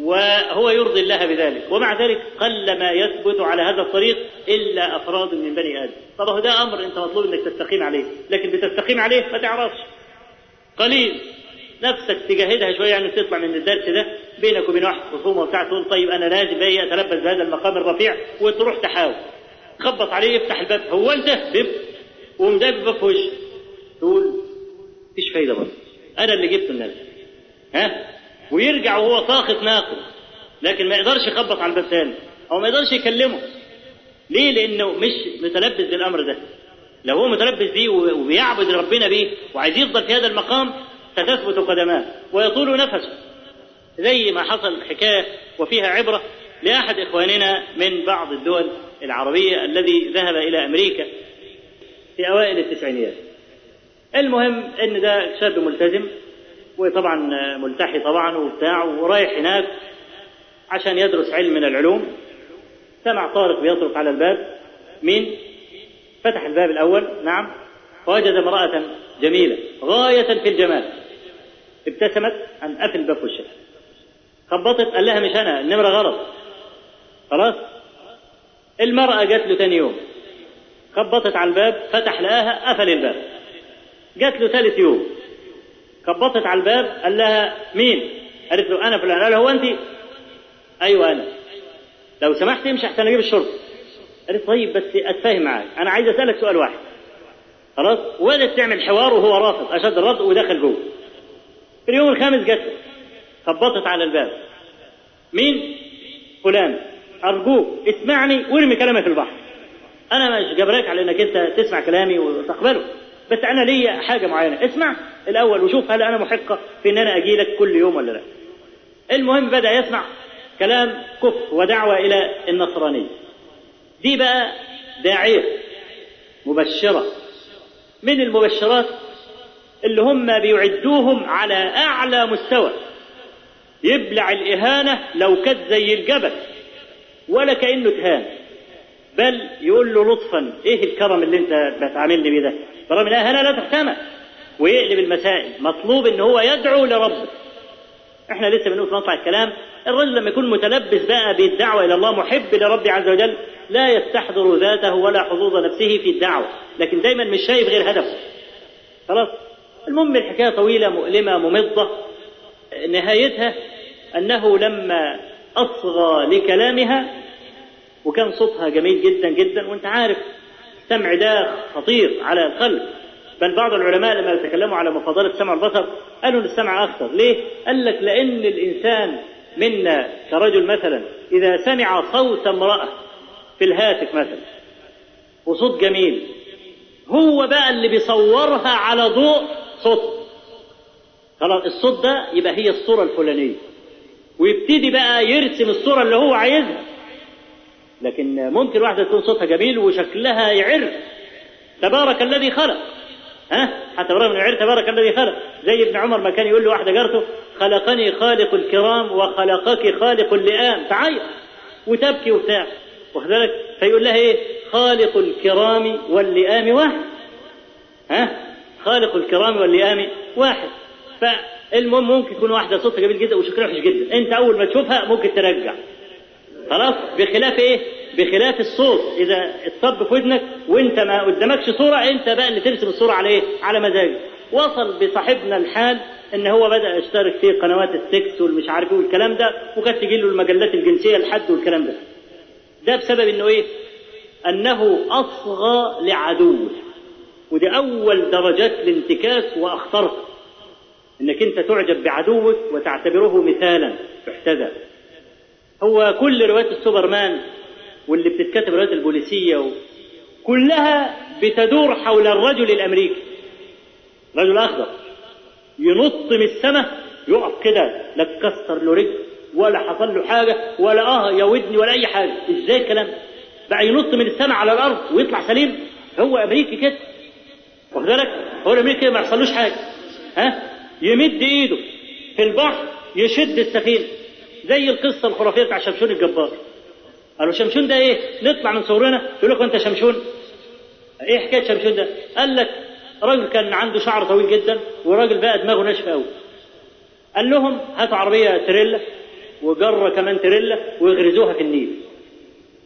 وهو يرضي الله بذلك. ومع ذلك قل ما يثبت على هذا الطريق إلا أفراد من بني آدم. طب هو ده أمر أنت مطلوب إنك تستقيم عليه لكن بتستقيم عليه ما تعرفش. قليل. نفسك تجاهدها شوية يعني تطلع من الدرس ده. بينك وبين واحد خصومه وبتاع تقول طيب أنا لازم إيه أتلبس بهذا المقام الرفيع وتروح تحاول. خبط عليه يفتح الباب. هو أنت؟ بيب. ومداب الباب في وشه تقول مفيش فايدة برضه. أنا اللي جبته الناس. ها؟ ويرجع وهو ساخط ناقص لكن ما يقدرش يخبط على الباب تاني أو ما يقدرش يكلمه. ليه؟ لأنه مش متلبس بالأمر ده. لو هو متلبس بيه وبيعبد ربنا بيه وعايز يفضل في هذا المقام ستثبت قدماه. ويطول نفسه. زي ما حصل حكاية وفيها عبرة لأحد إخواننا من بعض الدول العربية الذي ذهب إلى أمريكا في أوائل التسعينيات. المهم إن ده شاب ملتزم وطبعا ملتحي طبعا وبتاع ورايح هناك عشان يدرس علم من العلوم. سمع طارق بيطرق على الباب. مين؟ فتح الباب الأول. نعم. فوجد امرأة جميلة غاية في الجمال. ابتسمت ان قفل الباب وشها خبطت قال لها مش أنا النمرة غلط. خلاص؟ المرأة جت له ثاني يوم. خبطت على الباب فتح لقاها قفل الباب. جات له ثالث يوم. خبطت على الباب قال لها مين؟ قالت له أنا فلان. قال هو انت؟ أيوه أنا. لو سمحت امشي أحسن أجيب الشرطة. قالت طيب بس أتفاهم معاك أنا عايز أسألك سؤال واحد. خلاص وبدات تعمل حوار وهو رافض أشد الرد ودخل جوه. في اليوم الخامس جت خبطت على الباب. مين؟ فلان. أرجوك اسمعني وارمي كلامك في البحر. أنا مش جبراك على إنك أنت تسمع كلامي وتقبله بس أنا ليا حاجة معينة. اسمع الأول وشوف هل أنا محقه في إن أنا أجي لك كل يوم ولا لا. المهم بدأ يسمع كلام كفر ودعوة إلى النصرانية. دي بقى داعية مبشرة. من المبشرات اللي هم بيعدوهم على أعلى مستوى. يبلع الإهانة لو كانت زي الجبل ولا كأنه تهان. بل يقول له لطفا إيه الكرم اللي أنت بتعاملني بيه ده؟ برغم انها هنا لا تحتمل. ويقلب المسائل مطلوب إن هو يدعو لربه. إحنا لسه بنقول في مطلع الكلام الرجل لما يكون متلبس بقى بالدعوة إلى الله محب لربه عز وجل لا يستحضر ذاته ولا حظوظ نفسه في الدعوة. لكن دايما مش شايف غير هدفه. خلاص؟ المهم الحكاية طويلة مؤلمة ممضة. نهايتها أنه لما أصغى لكلامها وكان صوتها جميل جدا جدا وأنت عارف السمع ده خطير على القلب. بل بعض العلماء لما يتكلموا على مفاضلة سمع البصر قالوا ان السمع أخطر. ليه؟ قال لك لأن الإنسان منا كرجل مثلا إذا سمع صوت امرأة في الهاتف مثلا وصوت جميل هو بقى اللي بيصورها على ضوء صوت. خلاص الصوت ده يبقى هي الصورة الفلانية. ويبتدي بقى يرسم الصورة اللي هو عايزها. لكن ممكن واحدة تكون صوتها جميل وشكلها يعر. تبارك الذي خلق. ها؟ حتى برغم إنه يعر تبارك الذي خلق. زي ابن عمر ما كان يقول له واحدة جارته خلقني خالق الكرام وخلقك خالق اللئام. تعيط وتبكي وبتاع. واخد بالك فيقول لها إيه؟ خالق الكرام واللئام واحد. ها؟ خالق الكرام واللئام واحد. فالمهم ممكن يكون واحدة صوتها جميل جدا وشكلها وحش جدا. أنت أول ما تشوفها ممكن ترجع. خلاص؟ بخلاف إيه؟ بخلاف الصوت. إذا اتصب في ودنك وإنت ما قدامكش صورة إنت بقى اللي ترسم الصورة على إيه؟ على مزاجك. وصل بصاحبنا الحال إن هو بدأ يشترك في قنوات السكس والمش عارف إيه والكلام ده وكانت تجي له المجلات الجنسية لحد والكلام ده. ده بسبب إنه إيه؟ أنه أصغى لعدوه ودي أول درجات الانتكاس واخطرها إنك إنت تعجب بعدوك وتعتبره مثالا يحتذى هو كل روايات السوبرمان واللي بتتكتب روايات البوليسية كلها بتدور حول الرجل الأمريكي. رجل أخضر. ينط من السماء يقف كده لا اتكسر له رجل ولا حصل له حاجة ولا آه يا ودني ولا أي حاجة. إزاي الكلام؟ بقى ينط من السماء على الأرض ويطلع سليم. هو أمريكي كده. واخد بالك؟ هو الامريكي كده ما يحصلوش حاجة. ها؟ يمد إيده في البحر يشد السفينة. زي القصة الخرافية بتاع شمشون الجبار. قالوا شمشون ده إيه؟ نطلع من صورنا. يقول لك أنت شمشون؟ إيه حكاية شمشون ده؟ قال لك راجل كان عنده شعر طويل جدا وراجل بقى دماغه ناشفة قوي قال لهم هاتوا عربية تريلا وجرة كمان تريلا ويغرزوها في النيل.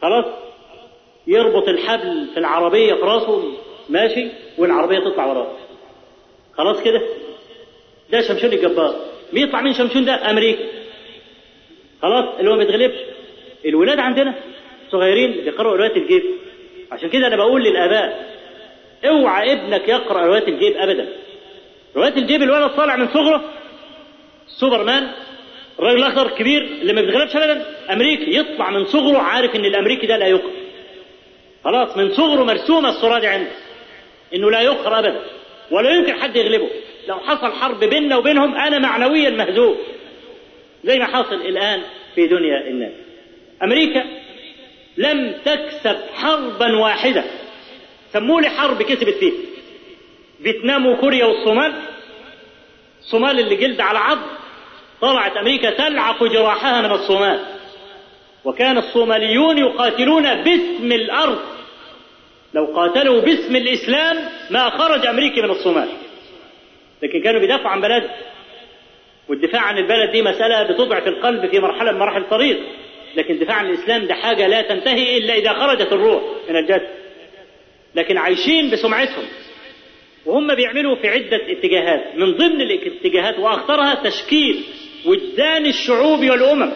خلاص؟ يربط الحبل في العربية في راسه ماشي والعربية تطلع وراه. خلاص كده؟ ده شمشون الجبار. مين يطلع من شمشون ده؟ أمريكا. خلاص اللي هو ما يتغلبش الولاد عندنا صغيرين بيقرأوا روايات الجيب. عشان كده أنا بقول للآباء اوعى ابنك يقرأ روايات الجيب ابدا. روايات الجيب الولد طالع من صغره سوبرمان الراجل الاخضر الكبير اللي ما بيتغلبش ابدا أمريكي يطلع من صغره عارف إن الأمريكي ده لا يقهر خلاص من صغره مرسومة الصورة دي عنده إنه لا يقهر ابدا. ولا يمكن حد يغلبه. لو حصل حرب بيننا وبينهم أنا معنويا مهزوم. زي ما حاصل الآن في دنيا الناس. أمريكا لم تكسب حربا واحدة. سموا لي حرب كسبت فيه فيتنام وكوريا والصومال. الصومال اللي جلد على عظم طلعت أمريكا تلعق جراحها من الصومال وكان الصوماليون يقاتلون باسم الأرض. لو قاتلوا باسم الإسلام ما خرج امريكي من الصومال. لكن كانوا بيدافعوا عن بلد والدفاع عن البلد دي مسألة بتضعف القلب في مرحلة من مراحل الطريق. لكن دفاع عن الإسلام ده حاجة لا تنتهي إلا إذا خرجت الروح من الجسد لكن عايشين بسمعتهم. وهم بيعملوا في عدة اتجاهات. من ضمن الاتجاهات وأخطرها تشكيل وجدان الشعوب والأمم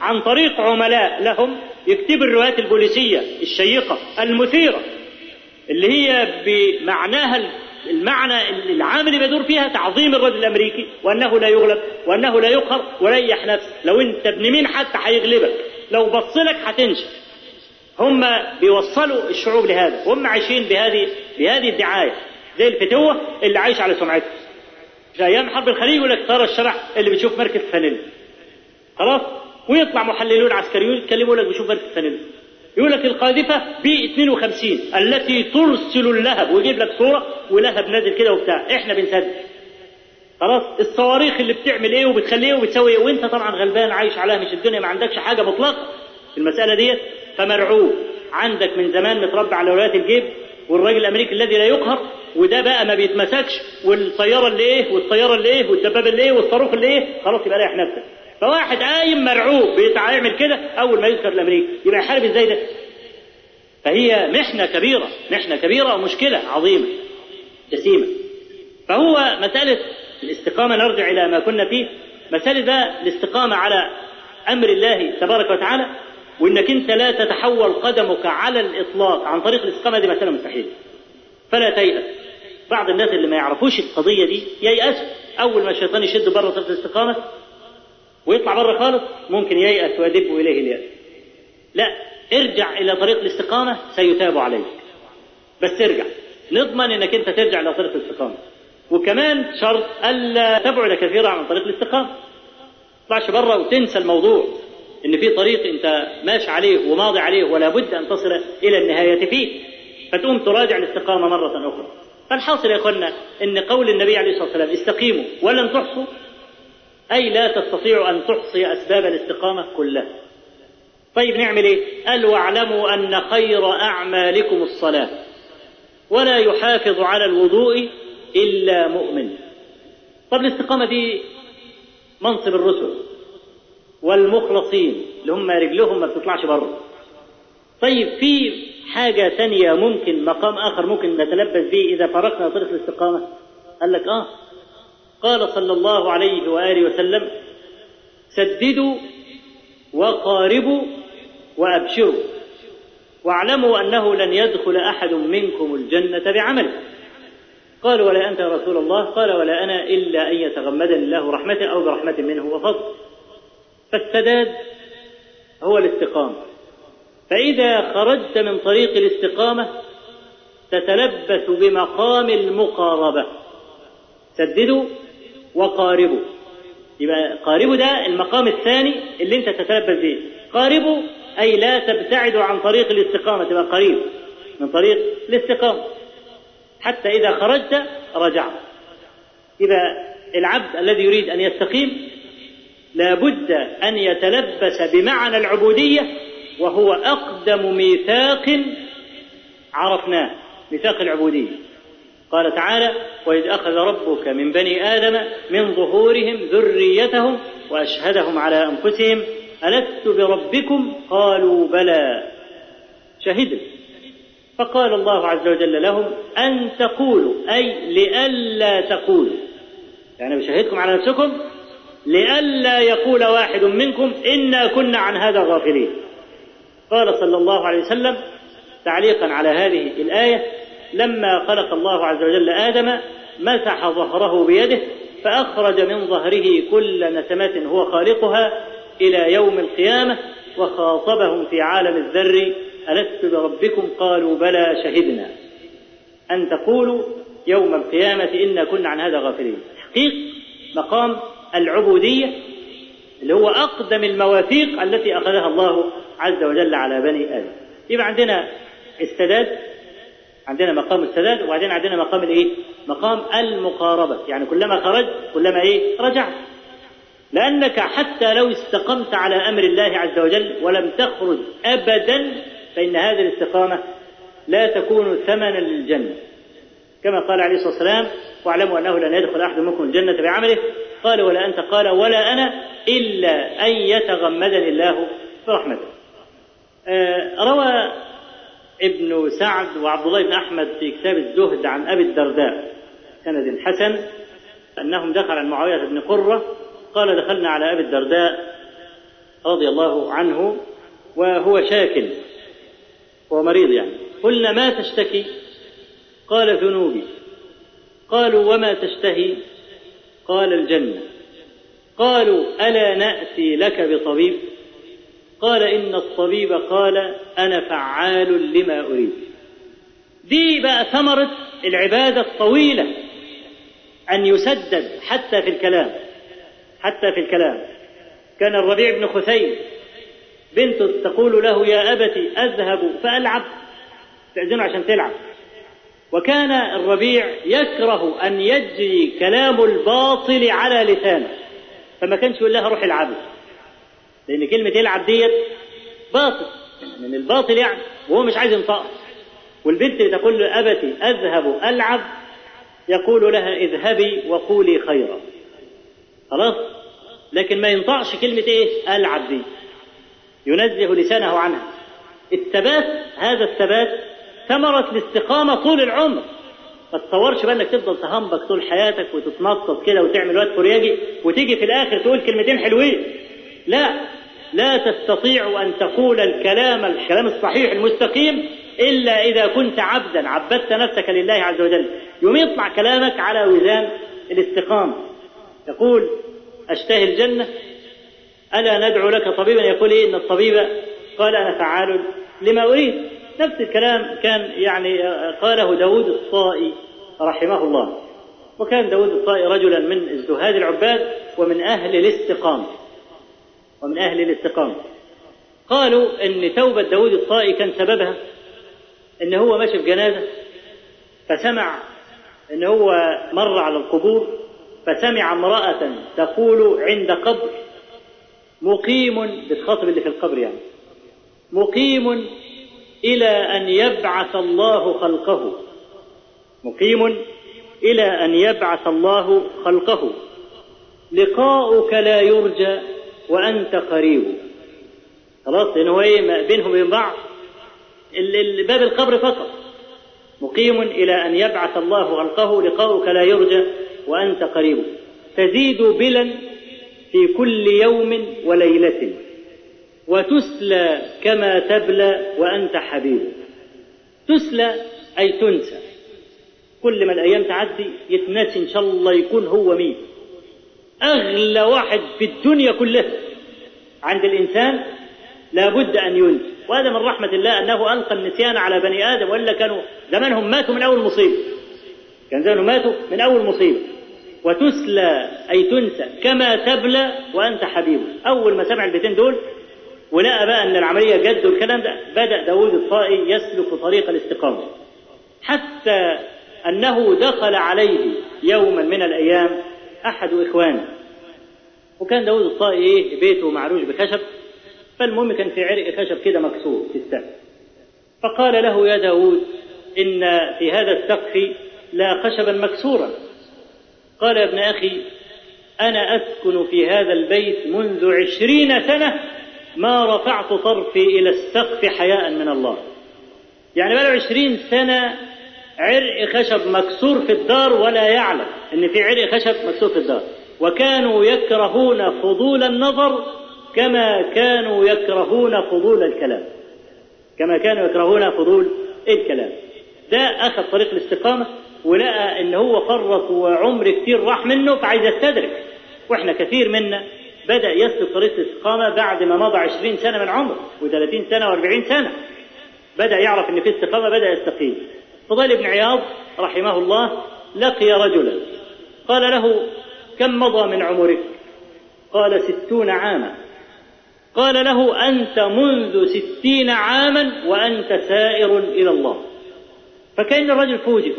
عن طريق عملاء لهم يكتبوا الروايات البوليسية الشيقة المثيرة اللي هي بمعناها المعنى العام اللي بيدور فيها تعظيم الرجل الأمريكي وأنه لا يغلب وأنه لا يقهر وريح نفسك لو أنت ابن مين حتى هيغلبك لو بصلك هتنشف هم بيوصلوا الشعوب لهذا. وهم عايشين بهذه بهذه الدعاية. زي الفتوة اللي عايش على سمعته. في أيام حرب الخليج يقول لك ترى الشرع اللي بتشوف مركز فانيلا خلاص؟ ويطلع محللون عسكريون يتكلموا لك بيشوف مركز فانيلا يقول لك القاذفة بي 52 التي ترسل اللهب ويجيب لك صورة ولهب نازل كده وبتاع. إحنا بنصدق خلاص؟ الصواريخ اللي بتعمل إيه وبتخليه وبتسوي إيه؟ وأنت طبعا غلبان عايش عليها مش الدنيا ما عندكش حاجة مطلقة في المسألة ديت. فمرعوب. عندك من زمان متربى على ولايات الجيب والراجل الأمريكي الذي لا يقهر وده بقى ما بيتمسكش والطياره اللي إيه والطياره اللي إيه والدبابة اللي إيه والصاروخ اللي إيه. خلاص يبقى ريح نفسك. فواحد قايم مرعوب بيتعامل كده أول ما يذكر الأمريكي. يبقى يحارب إزاي ده؟ فهي محنة كبيرة محنة كبيرة ومشكلة عظيمة جسيمة. فهو مسألة الاستقامة نرجع إلى ما كنا فيه. مسألة بقى الاستقامة على أمر الله تبارك وتعالى وإنك أنت لا تتحول قدمك على الإطلاق عن طريق الاستقامة دي مسألة مستحيلة. فلا تيأس. بعض الناس اللي ما يعرفوش القضية دي ييأسوا. أول ما الشيطان يشد بره طريق الاستقامة ويطلع بره خالص ممكن ييأس ويدب اليه اليأس. لا ارجع إلى طريق الاستقامة سيتاب عليك. بس ارجع. نضمن إنك أنت ترجع إلى طريق الاستقامة. وكمان شرط ألا تبعد كثيرا عن طريق الاستقامة. تطلعش بره وتنسى الموضوع إن في طريق أنت ماشي عليه وماضي عليه ولا بد أن تصل إلى النهاية فيه. فتقوم تراجع الاستقامة مرة أخرى. فالحاصل يا اخوانا إن قول النبي عليه الصلاة والسلام استقيموا ولن تحصوا أي لا تستطيعوا أن تحصي أسباب الاستقامة كلها. طيب نعمل إيه؟ قال واعلموا أن خير أعمالكم الصلاة. ولا يحافظ على الوضوء إلا مؤمن. طب الاستقامة دي منصب الرسل والمخلصين اللي هم رجلهم ما بتطلعش بره. طيب في حاجة تانية ممكن مقام آخر ممكن نتلبس به إذا فرقنا طريق الاستقامة؟ قال لك آه قال صلى الله عليه وآله وسلم سددوا وقاربوا وأبشروا واعلموا أنه لن يدخل أحد منكم الجنة بعمله. قال ولا أنت يا رسول الله؟ قال ولا أنا إلا أن يتغمدني الله رحمته أو برحمة منه وفضل. فالسداد هو الاستقامة. فإذا خرجت من طريق الاستقامة تتلبس بمقام المقاربة. سددوا وقاربوا يبقى قاربوا ده المقام الثاني اللي انت تتلبس به قاربوا أي لا تبتعدوا عن طريق الاستقامة تبقى قريب من طريق الاستقامة. حتى إذا خرجت رجعت يبقى العبد الذي يريد أن يستقيم لابد أن يتلبس بمعنى العبودية وهو أقدم ميثاق عرفناه ميثاق العبودية. قال تعالى وإذ أخذ ربك من بني آدم من ظهورهم ذريتهم وأشهدهم على أنفسهم ألست بربكم؟ قالوا بلى. شهدوا فقال الله عز وجل لهم أن تقولوا أي لئلا تقولوا. يعني بشهدكم على نفسكم لئلا يقول واحد منكم إنا كنا عن هذا غافلين. قال صلى الله عليه وسلم تعليقا على هذه الآية لما خلق الله عز وجل آدم مسح ظهره بيده فأخرج من ظهره كل نسمة هو خالقها إلى يوم القيامة وخاطبهم في عالم الذر ألست بربكم؟ قالوا بلى شهدنا. أن تقولوا يوم القيامة إنا كنا عن هذا غافلين. تحقيق مقام العبودية اللي هو أقدم المواثيق التي أخذها الله عز وجل على بني آدم. يبقى عندنا السداد عندنا مقام السداد وبعدين عندنا مقام الايه؟ مقام المقاربة. يعني كلما خرجت كلما إيه؟ رجعت. لأنك حتى لو استقمت على أمر الله عز وجل ولم تخرج أبدا فإن هذه الاستقامة لا تكون ثمنا للجنة. كما قال عليه الصلاة والسلام واعلموا أنه لن يدخل أحد منكم الجنة بعمله. قال ولا أنت قال ولا أنا إلا أن يتغمدني الله برحمته. آه روى ابن سعد وعبد الله بن أحمد في كتاب الزهد عن أبي الدرداء. سند حسن أنهم دخل عن معاوية بن قرة. قال دخلنا على أبي الدرداء رضي الله عنه وهو شاكل هو مريض يعني. قلنا ما تشتكي؟ قال ذنوبي. قالوا وما تشتهي؟ قال الجنة. قالوا ألا نأتي لك بطبيب؟ قال إن الطبيب قال أنا فعال لما أريد. دي بقى ثمرة العبادة الطويلة أن يسدد حتى في الكلام حتى في الكلام. كان الربيع بن خثيم بنته تقول له يا أبت أذهب فألعب تأذنه عشان تلعب. وكان الربيع يكره أن يجري كلام الباطل على لسانه فما كانش يقول لها روح العبي. لأن كلمة يلعب ديت باطل. من الباطل يعني وهو مش عايز ينطقها. والبنت اللي تقول له أبتي أذهب ألعب يقول لها اذهبي وقولي خيرا. خلاص؟ لكن ما ينطقش كلمة إيه؟ ألعب دي. ينزه لسانه عنها. الثبات هذا الثبات ثمرة الاستقامة طول العمر. ما تتصورش بقى إنك تفضل تهمبك طول حياتك وتتنطط كده وتعمل وقت فرياجي وتيجي في الآخر تقول كلمتين حلوين. لا. لا تستطيع أن تقول الكلام الكلام الصحيح المستقيم إلا إذا كنت عبدا عبدت نفسك لله عز وجل. يوم يطلع كلامك على وزان الاستقامة. يقول أشتهي الجنة. ألا ندعو لك طبيبا. يقول إيه إن الطبيب قال أنا فعال لما أريد. نفس الكلام كان يعني قاله داود الطائي رحمه الله. وكان داود الطائي رجلا من الزهاد العباد ومن أهل الاستقامة. ومن أهل الاستقامة. قالوا أن توبة داود الطائي كان سببها أن هو ماشي في جنازة فسمع أن هو مر على القبور فسمع امرأة تقول عند قبر مقيم بتخاطب اللي في القبر يعني مقيم إلى أن يبعث الله خلقه مقيم إلى أن يبعث الله خلقه لقاؤك لا يرجى وأنت قريب. خلاص لأن هو إيه بينهم وبين بعض. باب القبر فقط مقيم إلى أن يبعث الله خلقه لقاؤك لا يرجى وأنت قريب. تزيد بلا في كل يوم وليلة. وتسلى كما تبلى وأنت حبيب. تسلى أي تنسى. كل ما الأيام تعدي يتنسي إن شاء الله يكون هو مين أغلى واحد في الدنيا كلها عند الإنسان لابد أن ينسى وهذا من رحمة الله أنه ألقى النسيان على بني آدم وإلا كانوا زمانهم ماتوا من أول مصيبة. كان زمانهم ماتوا من أول مصيبة. وتسلى أي تنسى كما تبلى وأنت حبيب. أول ما سمع البيتين دول ولقى بقى أن العملية جد والكلام ده بدأ داود الطائي يسلك طريق الاستقامة. حتى أنه دخل عليه يوما من الأيام أحد إخوانه. وكان داود الطائي إيه؟ بيته معروش بخشب. فالمهم كان في عرق خشب كده مكسور في السقف. فقال له يا داود إن في هذا السقف لا خشبا مكسورا. قال يا ابن أخي أنا أسكن في هذا البيت منذ عشرين سنة ما رفعت طرفي إلى السقف حياء من الله. يعني بقى عشرين سنة عرق خشب مكسور في الدار ولا يعلم إن في عرق خشب مكسور في الدار. وكانوا يكرهون فضول النظر كما كانوا يكرهون فضول الكلام. كما كانوا يكرهون فضول الكلام. ده أخذ طريق الاستقامة ولقى إن هو فرط وعمر كتير راح منه فعايز يستدرك. وإحنا كثير منا بدأ يسلك طريق الاستقامة بعد ما مضى 20 سنة من عمره و30 سنة و40 سنة. بدأ يعرف إن في استقامة بدأ يستقيم. فضيل بن عياض رحمه الله لقي رجلا قال له كم مضى من عمرك؟ قال ستون عاما. قال له أنت منذ ستين عاما وأنت سائر إلى الله. فكأن الرجل فوجئ.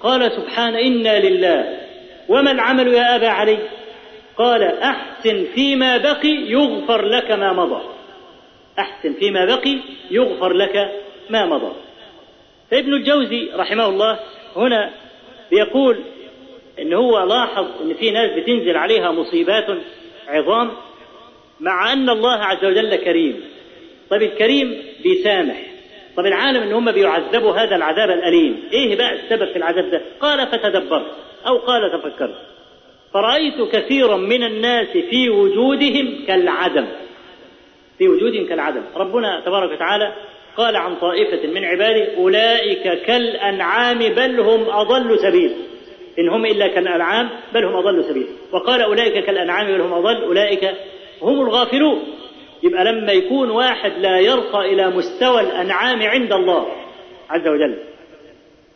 قال سبحان إنا لله. وما العمل يا أبا علي؟ قال أحسن فيما بقي يغفر لك ما مضى. أحسن فيما بقي يغفر لك ما مضى. فابن الجوزي رحمه الله هنا بيقول إن هو لاحظ إن في ناس بتنزل عليها مصيبات عظام مع أن الله عز وجل كريم. طب الكريم بيسامح. طب العالم إن هم بيعذبوا هذا العذاب الأليم. إيه بقى السبب في العذاب ده؟ قال فتدبرت أو قال تفكرت فرأيت كثيرا من الناس في وجودهم كالعدم. في وجودهم كالعدم. ربنا تبارك وتعالى قال عن طائفة من عباده أولئك كالأنعام بل هم أضل سبيل. إن هم إلا كالأنعام بل هم أضل سبيل. وقال أولئك كالأنعام بل هم أضل أولئك هم الغافلون. يبقى لما يكون واحد لا يرقى إلى مستوى الأنعام عند الله عز وجل.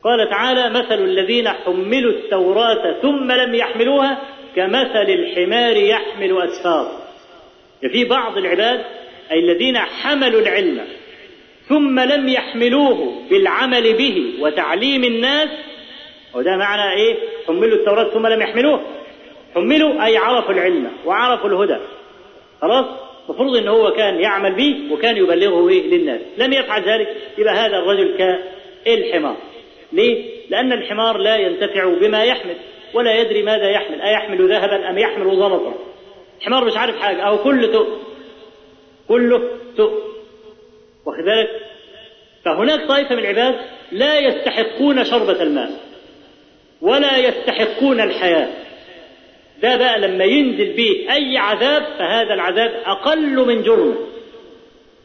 قال تعالى مثل الذين حملوا التوراة ثم لم يحملوها كمثل الحمار يحمل أسفار. في بعض العباد أي الذين حملوا العلم ثم لم يحملوه بالعمل به وتعليم الناس وده معنى إيه؟ حملوا التوراة ثم لم يحملوه. حملوا أي عرفوا العلم وعرفوا الهدى. خلاص؟ المفروض إن هو كان يعمل به وكان يبلغه إيه؟ للناس. لم يفعل ذلك يبقى هذا الرجل كالحمار. ليه؟ لأن الحمار لا ينتفع بما يحمل ولا يدري ماذا يحمل أيحمل ذهبا أم يحمل زلطا. الحمار مش عارف حاجة أو كله تؤ كله تؤ واخد بالك فهناك طائفة من العباد لا يستحقون شربة الماء ولا يستحقون الحياة. ده بقى لما ينزل به أي عذاب فهذا العذاب أقل من جرمه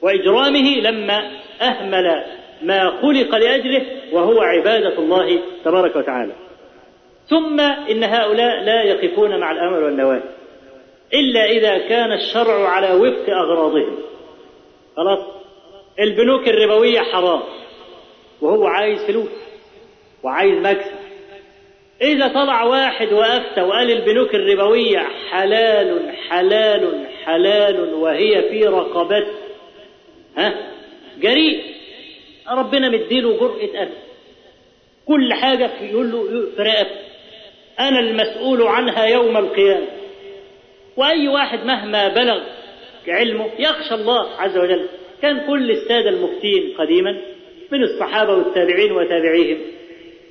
وإجرامه لما أهمل ما خلق لأجله وهو عبادة الله تبارك وتعالى. ثم إن هؤلاء لا يقفون مع الأمر والنواهي إلا إذا كان الشرع على وفق أغراضهم. خلاص؟ البنوك الربوية حرام وهو عايز فلوس وعايز مكسب. إذا طلع واحد وأفتى وقال البنوك الربوية حلال حلال حلال وهي في رقبته ها؟ جريء. ربنا مديله جرأة قلب. كل حاجة يقول له في رقبته. أنا المسؤول عنها يوم القيامة. وأي واحد مهما بلغ علمه يخشى الله عز وجل. كان كل السادة المفتين قديما من الصحابة والتابعين وتابعيهم.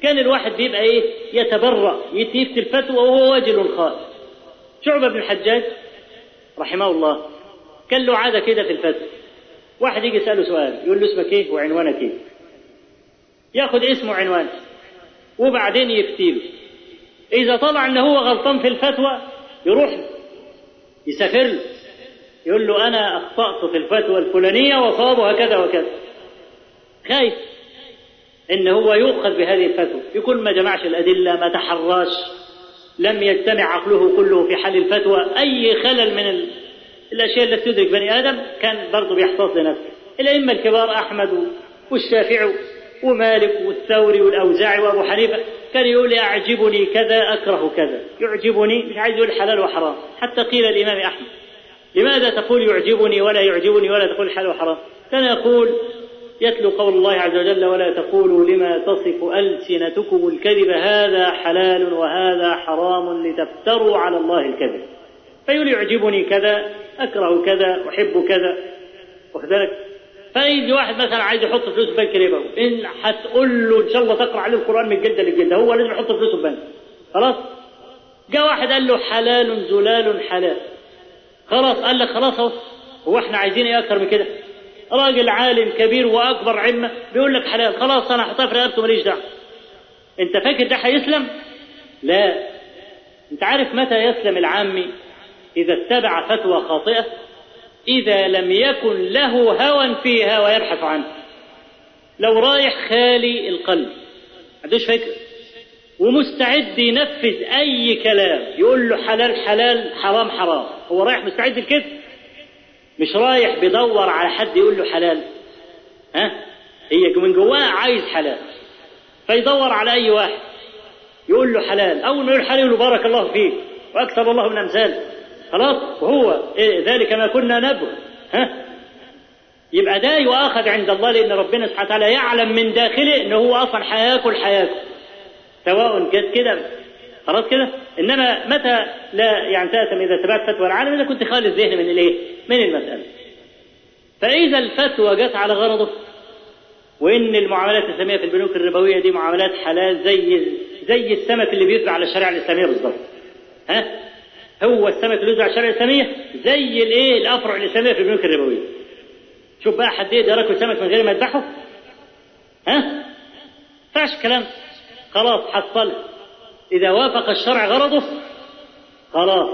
كان الواحد بيبقى إيه؟ يتبرأ يفتي الفتوى وهو وجل خائف شعبة بن الحجاج رحمه الله كان له عادة كده في الفتوى. واحد يجي يسأله سؤال يقول له اسمك إيه وعنوانك إيه؟ ياخد اسمه وعنوانه وبعدين يفتيله إذا طلع إن هو غلطان في الفتوى يروح له يسافر له. يقول له أنا أخطأت في الفتوى الفلانية وصابها كذا وكذا خايف إن هو يؤخذ بهذه الفتوى. يكون ما جمعش الأدلة ما تحراش لم يجتمع عقله كله في حل الفتوى. أي خلل من ال... الأشياء التي تدرك بني آدم كان برضه بيحتاط لنفسه. الأئمة الكبار أحمد والشافعي ومالك والثوري والأوزاعي وأبو حنيفة كان يقول يعجبني كذا أكره كذا. يعجبني مش عايز يقول حلال وحرام. حتى قيل الإمام أحمد. لماذا تقول يعجبني ولا يعجبني ولا تقول حلال وحرام كان يقول يتلو قول الله عز وجل ولا تقولوا لما تصف ألسنتكم الكذب هذا حلال وهذا حرام لتفتروا على الله الكذب. فيقول يعجبني كذا أكره كذا أحب كذا. واخد بالك؟ فيجي واحد مثلا عايز يحط فلوس بنك ربا إن هتقول له إن شاء الله تقرأ عليه القرآن من الجلده للجلده هو لازم يحط فلوسه في بنك خلاص؟ جاء واحد قال له حلال زلال حلال. خلاص قال لك خلاص أهو. هو إحنا عايزين إيه أكتر من كده؟ راجل عالم كبير وأكبر علما بيقول لك حلال. خلاص أنا هحطها في رقبته ماليش دعوة. أنت فاكر ده هيسلم؟ لا. أنت عارف متى يسلم العامي إذا اتبع فتوى خاطئة إذا لم يكن له هوى فيها ويبحث عنه. لو رايح خالي القلب. عندوش فكر ومستعد ينفذ أي كلام. يقول له حلال حلال حرام حرام. هو رايح مستعد لكده مش رايح بيدور على حد يقول له حلال. ها؟ هي من جواه عايز حلال. فيدور على أي واحد يقول له حلال. أول ما يقول حلال يقول له بارك الله فيك. وأكثر الله من أمثاله. خلاص؟ وهو إيه ذلك ما كنا نبغي. ها؟ يبقى ده يؤاخذ عند الله لأن ربنا سبحانه وتعالى يعلم من داخله ان هو أصلا هياكل حياته سواء جت كده خلاص كده إنما متى لا يعني تأثم إذا تبعت فتوى العالم إذا كنت خالي الذهن من الإيه؟ من المسألة. فإذا الفتوى جت على غرضه وإن المعاملات الإسلامية في البنوك الربوية دي معاملات حلال زي زي السمك اللي بيتبع على الشريعة الإسلامية بالظبط. ها؟ هو السمك اللي يزرع الشريعة الإسلامية زي الإيه الأفرع الإسلامية في البنوك الربوية. شوف بقى حد يقدر ياكل سمك من غير ما يذبحه؟ ها؟ فاش كلام خلاص حصل. إذا وافق الشرع غرضه خلاص.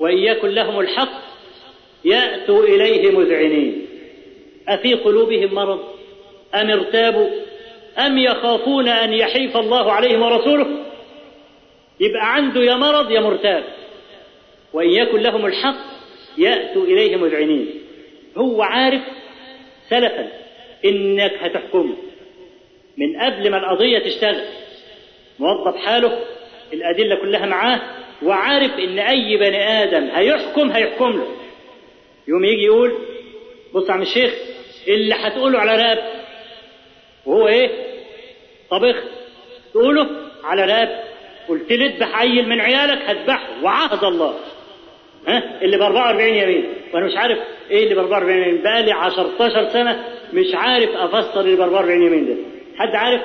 وإن يكن لهم الحق يأتوا إليه مذعنين. أفي قلوبهم مرض؟ أم ارتابوا؟ أم يخافون أن يحيف الله عليهم ورسوله؟ يبقى عنده يا مرض يا مرتاب. وإن يكن لهم الحق يأتوا إليه مذعنين. هو عارف سلفا إنك هتحكمه. من قبل ما القضية تشتغل. موظف حاله الأدلة كلها معاه وعارف إن أي بني آدم هيحكم هيحكم له. يوم يجي يقول بص يا عم الشيخ اللي هتقوله على راب وهو إيه؟ طبخ تقوله على راب قلت لي اذبح عيل من عيالك هذبحه. وعهد الله. ها؟ اللي ب 44 يمين. وأنا مش عارف إيه اللي ب 44 يمين. بقى لي 10 سنة مش عارف أفسر اللي ب 44 يمين ده. حد عارف؟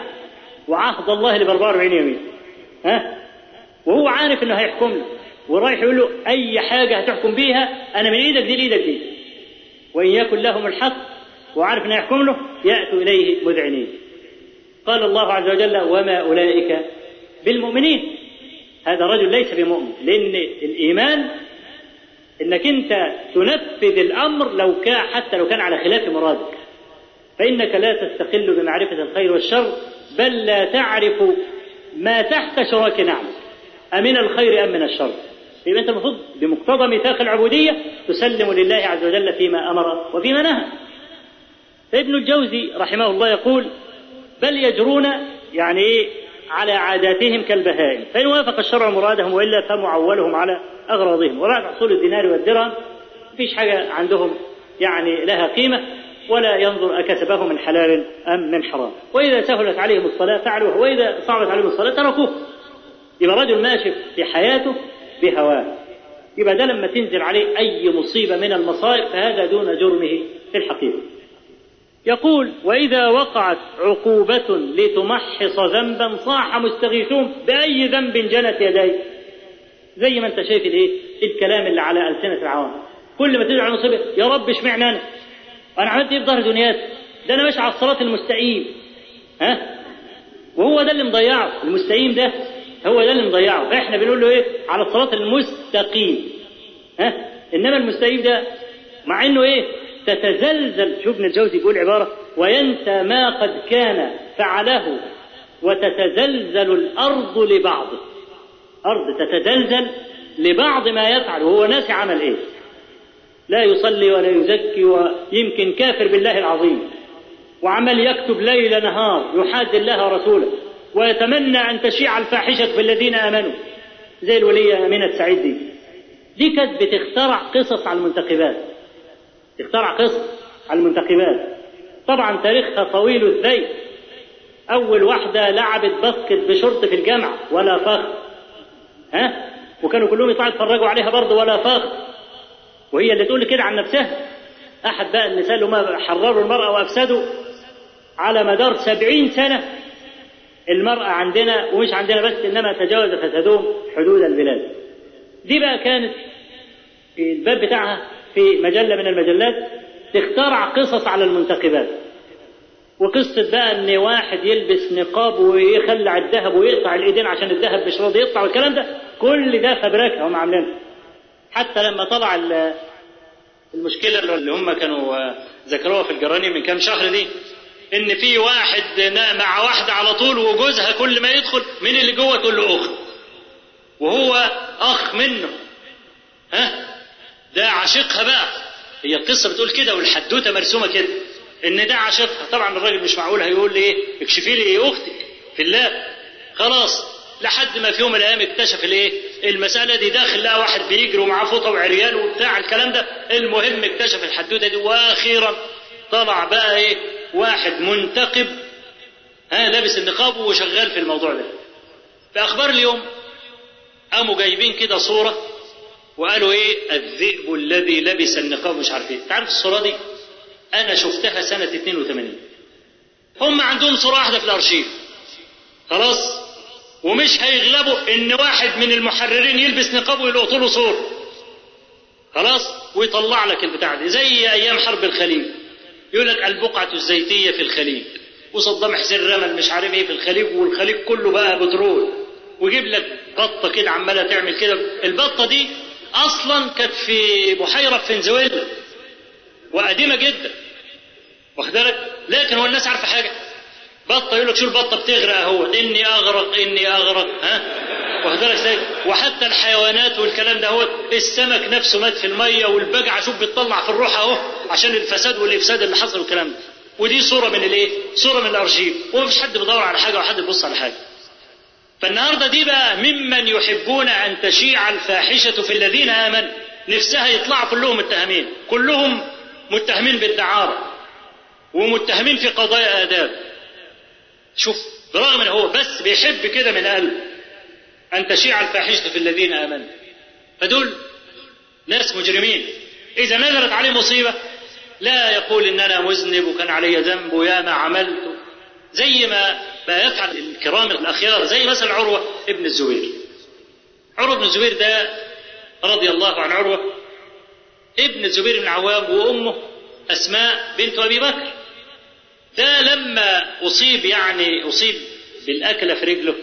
وعهد الله اللي ب 44 يمين. ها؟ وهو عارف إنه هيحكم له. ورايح يقول له أي حاجة هتحكم بيها؟ أنا من إيدك دي لايدك دي. وإن يكن لهم الحق وعارف إنه يحكم له يأتوا إليه مذعنين. قال الله عز وجل وما أولئك بالمؤمنين. هذا رجل ليس بمؤمن لأن الإيمان إنك أنت تنفذ الأمر لو كان حتى لو كان على خلاف مرادك. فإنك لا تستقل بمعرفة الخير والشر بل لا تعرف ما تحت شراك نعمه أمن الخير أم من الشر؟ يبقى أنت المفروض بمقتضى ميثاق العبودية تسلم لله عز وجل فيما أمر وفيما نهى. فابن الجوزي رحمه الله يقول بل يجرون يعني إيه على عاداتهم كالبهائم. فإن وافق الشرع مرادهم وإلا فمعولهم على أغراضهم. وبعد حصول الدينار والدرهم مفيش حاجة عندهم يعني لها قيمة. ولا ينظر أكسبه من حلال أم من حرام. وإذا سهلت عليهم الصلاة فعلوها وإذا صعبت عليهم الصلاة تركوه. يبقى رجل ماشي في حياته بهواه. يبقى ده لما تنزل عليه أي مصيبة من المصائب فهذا دون جرمه في الحقيقة. يقول وإذا وقعت عقوبة لتمحص ذنبا صاح مستغيثون بأي ذنب جنت يدي زي ما أنت شايف الإيه؟ الكلام اللي على ألسنة العوام. كل ما تدعو مصيبة يا رب اشمعنى أنا؟ أنا عملت إيه في ظهر دنياتي؟ ده أنا ماشي على الصراط المستقيم ها؟ وهو ده اللي مضيعه المستقيم ده هو ده اللي مضيعه فإحنا بنقول له إيه؟ على الصراط المستقيم ها؟ إنما المستقيم ده مع إنه إيه؟ تتزلزل شوف ابن الجوزي بيقول عبارة وينسى ما قد كان فعله وتتزلزل الأرض لبعضه أرض تتزلزل لبعض ما يفعل وهو ناسي عمل إيه لا يصلي ولا يزكي ويمكن كافر بالله العظيم. وعمل يكتب ليل نهار يحاد الله ورسوله ويتمنى أن تشيع الفاحشة في الذين آمنوا. زي الولية أمينة سعيد دي دي كانت بتخترع قصص على المنتخبات. تخترع قصص على المنتخبات. طبعا تاريخها طويل الذيل أول واحدة لعبت باسكت بشرط في الجامعة ولا فخر ها؟ وكانوا كلهم يطلعوا يتفرجوا عليها برضه ولا فخر وهي اللي تقول كده عن نفسها. أحد بقى النساء اللي حرروا المرأة وأفسدوا على مدار سبعين سنة المرأة عندنا ومش عندنا بس إنما تجاوز فسادهم حدود البلاد. دي بقى كانت الباب بتاعها في مجلة من المجلات تخترع قصص على المنتخبات. وقصة بقى إن واحد يلبس نقاب ويخلع الذهب ويقطع الإيدين عشان الذهب مش راضي يقطع والكلام ده كل ده فبركة هم عاملينها. حتى لما طلع ال- المشكلة اللي هم كانوا ذكروها في الجراني من كام شهر دي إن في واحد مع واحدة على طول وجوزها كل ما يدخل مين اللي جوه تقول له أخت. وهو أخ منه. ها؟ ده عاشقها بقى. هي القصة بتقول كده والحدوتة مرسومة كده. إن ده عاشقها. طبعا الراجل مش معقول هيقول لي إيه؟ اكشفي لي إيه أختك في الله. خلاص. لحد ما في يوم من الأيام اكتشف الإيه؟ المسألة دي داخل لقى واحد بيجري ومعاه فوطة وعريال وبتاع الكلام ده. المهم اكتشف الحدوتة دي وأخيرا طلع بقى إيه واحد منتقب ها لابس النقاب وشغال في الموضوع ده. في أخبار اليوم قاموا جايبين كده صورة وقالوا إيه الذئب الذي لبس النقاب مش عارف إيه. تعرف الصورة دي؟ أنا شفتها سنة 82 هم عندهم صورة واحدة في الأرشيف. خلاص؟ ومش هيغلبوا إن واحد من المحررين يلبس نقاب ويلقطوا له صورة خلاص؟ ويطلع لك البتاع دي. زي أيام حرب الخليج يقول لك البقعة الزيتية في الخليج وصدام حسين رمل مش عارف إيه في الخليج والخليج كله بقى بترول. ويجيب لك بطة كده عمالة تعمل كده. البطة دي أصلا كانت في بحيرة في فنزويلا. وقديمة جدا. واخد بالك؟ لكن هو الناس عارفة حاجة. بطة يقول لك شو البطة بتغرق اهو إني أغرق إني أغرق ها؟ واخد بالك وحتى الحيوانات والكلام ده هو السمك نفسه مات في المية والبجعة شوف بتطلع في الروح أهو عشان الفساد والإفساد اللي حصل والكلام ده. ودي صورة من الإيه؟ صورة من الارشيف ومفيش حد بيدور على حاجة وحد بيبص على حاجة. فالنهاردة دي بقى ممن يحبون أن تشيع الفاحشة في الذين آمنوا. نفسها يطلعوا كلهم متهمين. كلهم متهمين بالدعارة. ومتهمين في قضايا آداب. شوف برغم ان هو بس بيحب كده من قلبه ان تشيع الفاحشه في الذين آمنوا. فدول ناس مجرمين. إذا نزلت عليه مصيبة لا يقول ان أنا مذنب وكان علي ذنب ويا ما عملت. زي ما ما يفعل الكرام الاخيار زي مثلا عروة ابن الزبير. عروة بن الزبير ده رضي الله عن عروة ابن الزبير بن العوام وأمه أسماء بنت أبي بكر. ده لما أصيب يعني أصيب بالأكلة في رجله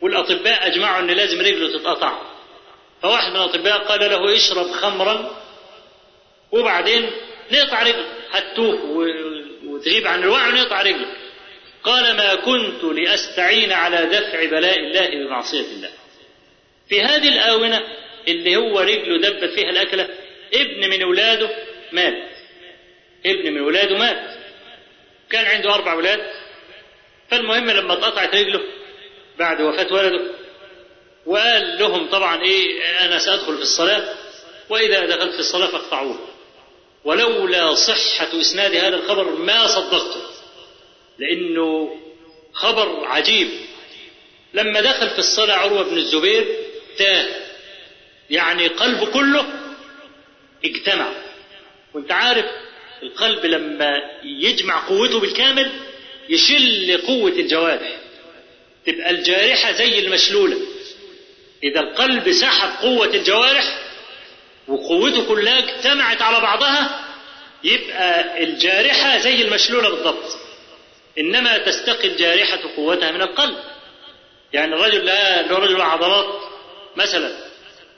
والأطباء أجمعوا إن لازم رجله تتقطع. فواحد من الأطباء قال له اشرب خمرا وبعدين نقطع رجله هتوه وتغيب عن الوعي ونقطع رجله. قال ما كنت لأستعين على دفع بلاء الله بمعصية الله. في هذه الآونة اللي هو رجله دبت فيها الأكلة ابن من أولاده مات. ابن من أولاده مات. كان عنده أربع أولاد فالمهم لما اتقطعت رجله بعد وفاة ولده. وقال لهم طبعا إيه أنا سأدخل في الصلاة وإذا دخلت في الصلاة فاقطعوه. ولولا صحة إسناد هذا الخبر ما صدقته لأنه خبر عجيب. لما دخل في الصلاة عروة بن الزبير تاه. يعني قلبه كله اجتمع. وأنت عارف القلب لما يجمع قوته بالكامل يشل قوة الجوارح. تبقى الجارحة زي المشلولة. إذا القلب سحب قوة الجوارح وقوته كلها اجتمعت على بعضها يبقى الجارحة زي المشلولة بالضبط. إنما تستقي الجارحة قوتها من القلب. يعني الرجل لا رجل عضلات مثلا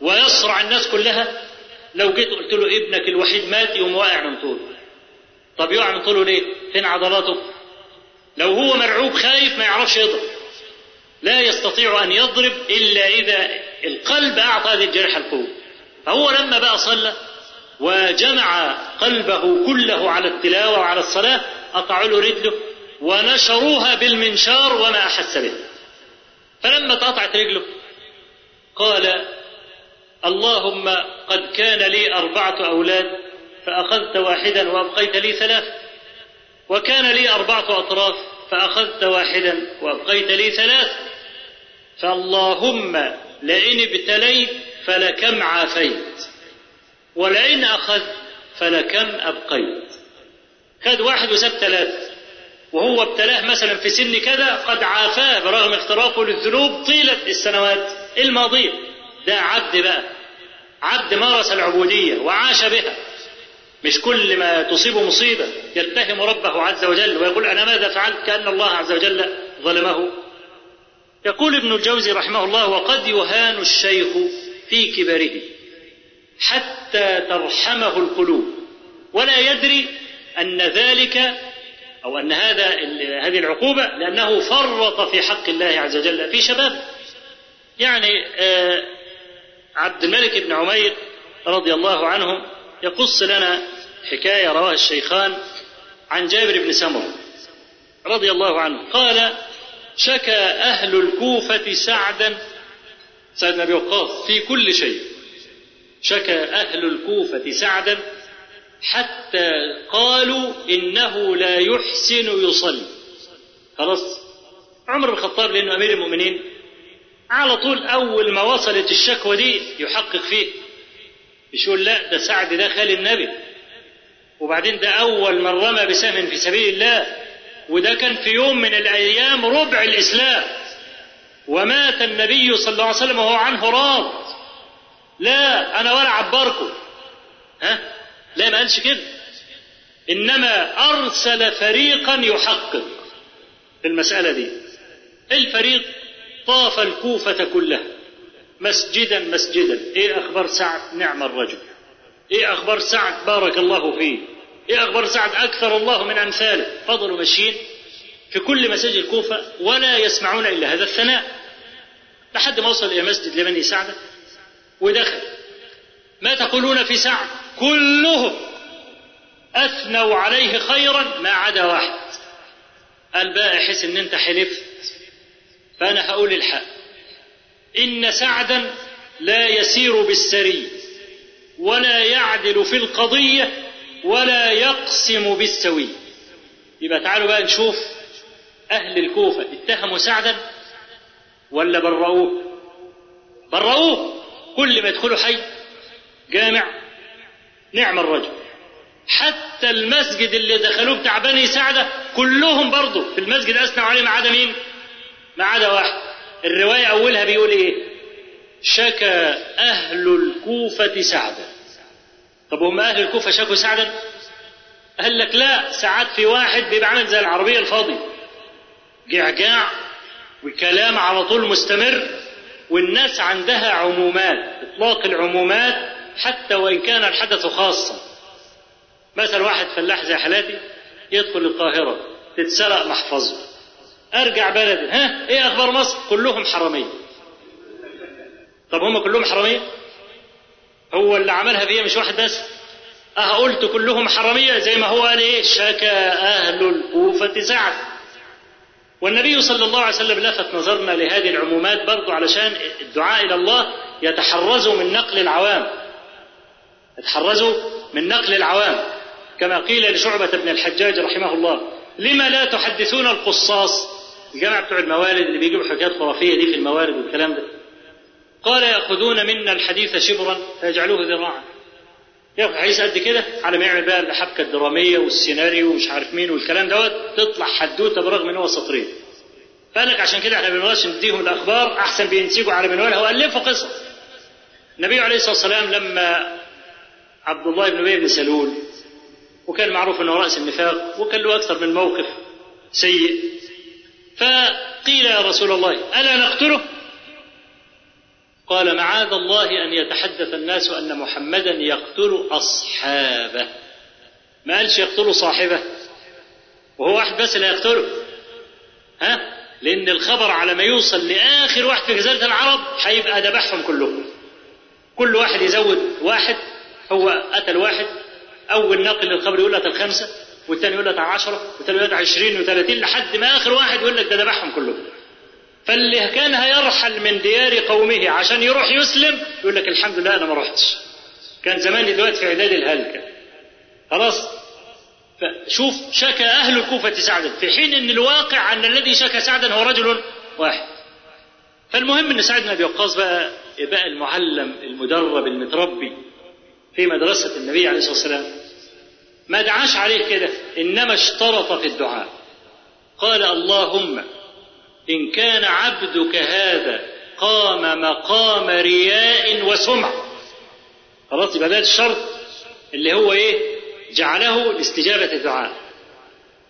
ويصرع الناس كلها. لو جيت قلت له ابنك الوحيد مات يقوم واقع من طوله. طب يقع من طوله ليه؟ فين عضلاته؟ لو هو مرعوب خايف ما يعرفش يضرب لا يستطيع أن يضرب إلا إذا القلب أعطى هذه الجريحة القوة فهو لما بقى صلى وجمع قلبه كله على التلاوة وعلى الصلاة قطعوا له رجله ونشروها بالمنشار وما أحس به فلما اتقطعت رجله قال اللهم قد كان لي أربعة أولاد فأخذت واحدا وأبقيت لي ثلاث وكان لي أربعة أطراف فأخذت واحدا وأبقيت لي ثلاث فاللهم لئن ابتليت فلكم عافيت ولئن أخذت فلكم أبقيت. خد واحد وساب ثلاث. وهو ابتلاه مثلا في سن كذا قد عافاه برغم اخترافه للذنوب طيلة السنوات الماضية. ده عبد بقى عبد مارس العبودية وعاش بها. مش كل ما تصيبه مصيبة يتهم ربه عز وجل ويقول أنا ماذا فعلت كأن الله عز وجل ظلمه؟ يقول ابن الجوزي رحمه الله وقد يهان الشيخ في كبره حتى ترحمه القلوب ولا يدري أن ذلك أو أن هذا هذه العقوبة لأنه فرط في حق الله عز وجل في شبابه. يعني آه عبد الملك بن عمير رضي الله عنه يقص لنا حكاية رواها الشيخان عن جابر بن سمرة رضي الله عنه. قال شكى أهل الكوفة سعدا. سعد بن أبي وقاص في كل شيء. شكى أهل الكوفة سعدا حتى قالوا إنه لا يحسن يصلي. خلاص؟ عمر بن الخطاب لأنه أمير المؤمنين على طول أول ما وصلت الشكوى دي يحقق فيه. يقول لا ده سعد ده خال النبي. وبعدين ده أول من رمى بسهم في سبيل الله. وده كان في يوم من الأيام ربع الإسلام. ومات النبي صلى الله عليه وسلم وهو عنه راض. لا أنا ولا عبركم. ها؟ لا ما قالش كده. إنما أرسل فريقا يحقق في المسألة دي. الفريق؟ طاف الكوفة كلها. مسجدا مسجدا. إيه أخبار سعد نعم الرجل؟ إيه أخبار سعد بارك الله فيه؟ إيه أخبار سعد أكثر الله من أمثاله؟ فضلوا ماشيين في كل مساجد الكوفة ولا يسمعون إلا هذا الثناء. لحد ما وصل إلى مسجد لبني سعد ودخل. ما تقولون في سعد؟ كلهم أثنوا عليه خيرا ما عدا واحد. قال بقى احس إن أنت حلفت فأنا هقول الحق إن سعدا لا يسير بالسري ولا يعدل في القضية ولا يقسم بالسوي. يبقى تعالوا بقى نشوف أهل الكوفة اتهموا سعدا ولا برؤوه؟ برؤوه؟ كل ما يدخلوا حي جامع نعم الرجل. حتى المسجد اللي دخلوه بتاع بني سعدة كلهم برضه في المسجد أثنوا عليه ما عدا مين؟ ما عدا واحد. الرواية أولها بيقول إيه؟ شكى أهل الكوفة سعدا. طب هم أهل الكوفة شكوا سعدا؟ قال لك لا ساعات في واحد بيبقى عامل زي العربية الفاضية. جعجاع وكلام على طول مستمر والناس عندها عمومات، إطلاق العمومات حتى وإن كان الحدث خاصا. مثلا واحد فلاح زي حالاتي يدخل القاهرة تتسرق محفظه أرجع بلدي. ها؟ إيه أخبار مصر؟ كلهم حرامية. طب هم كلهم حرامية؟ هو اللي عملها فيها مش واحد بس؟ أه قلت كلهم حرامية زي ما هو قال إيه؟ شكى أهل الكوفة سعد والنبي صلى الله عليه وسلم لفت نظرنا لهذه العمومات برضو علشان الدعاء إلى الله يتحرزوا من نقل العوام. يتحرزوا من نقل العوام. كما قيل لشعبة بن الحجاج رحمه الله لما لا تحدثون القصاص الجماعة بتوع الموارد اللي بيجيبوا حاجات خرافية دي في الموارد والكلام ده. قال يأخذون منا الحديث شبرا فيجعلوه ذراعا. ياخد حديث قد كده على ما يعمل بقى الحبكة الدرامية والسيناريو ومش عارف مين والكلام دوت تطلع حدوتة برغم إن هو سطرين قال لك عشان كده إحنا بنواش نديهم الأخبار أحسن بينسجوا على منوالها والفوا قصص النبي عليه الصلاة والسلام لما عبد الله بن أبي بن سلول وكان معروف إنه رأس النفاق وكان له أكثر من موقف سيء. فقيل يا رسول الله ألا نقتله؟ قال معاذ الله أن يتحدث الناس أن محمدا يقتل أصحابه. ما قالش يقتل صاحبه؟ وهو واحد بس اللي يقتله. ها؟ لأن الخبر على ما يوصل لآخر واحد في جزيرة العرب هيبقى ذبحهم كلهم. كل واحد يزود واحد هو قتل واحد أول ناقل للخبر يقول قتل خمسة. والثاني يقول قتل 10 والثاني يقول قتل 20 و30 لحد ما آخر واحد يقول لك ده ذبحهم كلهم. فاللي كان هيرحل من ديار قومه عشان يروح يسلم يقول لك الحمد لله أنا ما رحتش. كان زماني دلوقتي في اعداد الهلكة. خلاص؟ فشوف شكى أهل الكوفة سعدا في حين إن الواقع أن الذي شكى سعدا هو رجل واحد. فالمهم إن سعد بن أبي وقاص بقى بقى المعلم المدرب المتربي في مدرسة النبي عليه الصلاة والسلام. ما دعاش عليه كده. إنما اشترط في الدعاء. قال اللهم إن كان عبدك هذا قام مقام رياء وسمعه خلاص يبقى ده الشرط اللي هو إيه؟ جعله لاستجابة الدعاء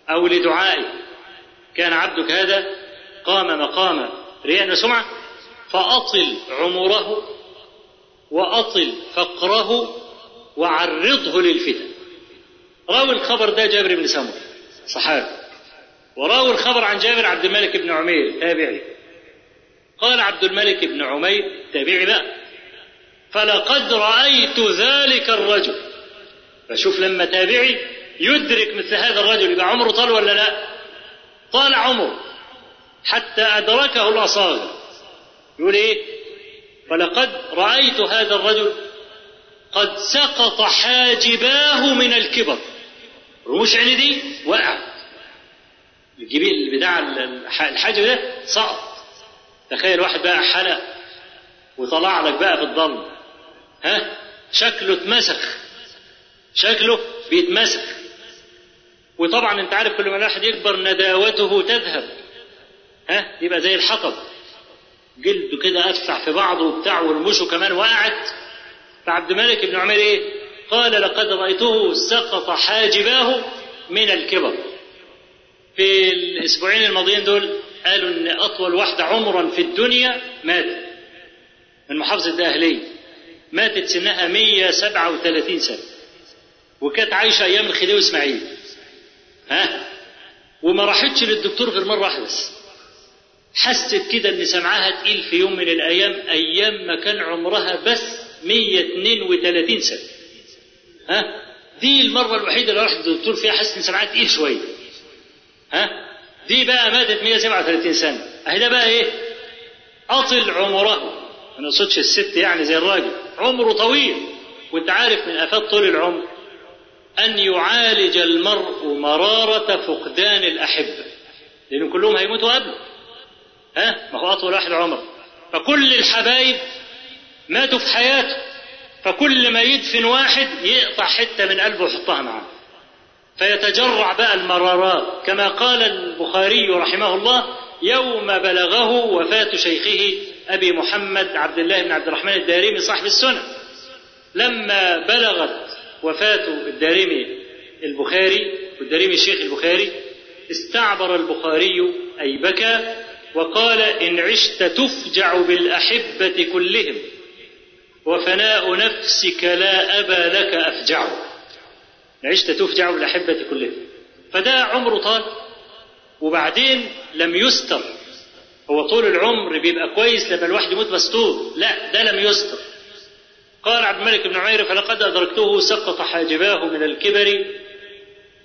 أو لدعائه. كان عبدك هذا قام مقام رياء وسمعه فأطل عمره وأطل فقره وعرضه للفتن. راوي الخبر ده جابر بن سمر صحابي. وراوي الخبر عن جابر عبد الملك بن عمير تابعي. قال عبد الملك بن عمير تابعي بقى. فلقد رأيت ذلك الرجل. فشوف لما تابعي يدرك مثل هذا الرجل يبقى عمره طال ولا لا؟ طال عمره حتى أدركه الأصاغر. يقول إيه؟ فلقد رأيت هذا الرجل قد سقط حاجباه من الكبر. رموش عيني دي وقع الجبيل بتاع الحاجب ده سقط تخيل واحد بقى حلق وطلع لك بقى في الضلمة. ها؟ شكله اتمسخ. شكله بيتمسخ. وطبعا انت عارف كل ما الواحد يكبر نداوته تذهب. ها؟ يبقى زي الحطب. جلده كده افسع في بعضه وبتاع ورموشه كمان وقعت. فعبد الملك بن عمر إيه؟ قال لقد رأيته سقط حاجباه من الكبر. في الأسبوعين الماضيين دول قالوا إن أطول واحدة عمرا في الدنيا ماتت. من محافظة الاهليه ماتت سنها 137 سنة. وكانت عايشة أيام الخديوي إسماعيل. ها؟ وما راحتش للدكتور غير مرة واحدة بس. حست كده إن سمعها تقيل في يوم من الأيام أيام ما كان عمرها بس 132 سنة. ها؟ دي المرة الوحيدة اللي راحت للدكتور فيها حست ان سمعها تقيل شوية ها؟ دي بقى ماتت 137 سنة. أهي ده بقى إيه؟ أطل عمره. ما نقصدش الست يعني زي الراجل. عمره طويل. وأنت عارف من آفات طول العمر. أن يعالج المرء مرارة فقدان الاحبه لأن كلهم هيموتوا قبله. ها؟ ما هو أطول واحد عمر. فكل الحبايب ماتوا في حياته. فكل ما يدفن واحد يقطع حتة من قلبه ويحطها معاه فيتجرع بقى المرارات. كما قال البخاري رحمه الله يوم بلغه وفاة شيخه أبي محمد عبد الله بن عبد الرحمن الدارمي صاحب السنة. لما بلغت وفاة الدارمي البخاري والدارمي الشيخ البخاري استعبر البخاري أي بكى وقال إن عشت تفجع بالأحبة كلهم. وفناء نفسك لا أبا لك أفجعه عشت تفجع بالأحبة كلهم فده عمره طال. وبعدين لم يستر. هو طول العمر بيبقى كويس لما الواحد يموت مستور لا ده لم يستر. قال عبد الملك بن عمير فلقد أدركته سقط حاجباه من الكبر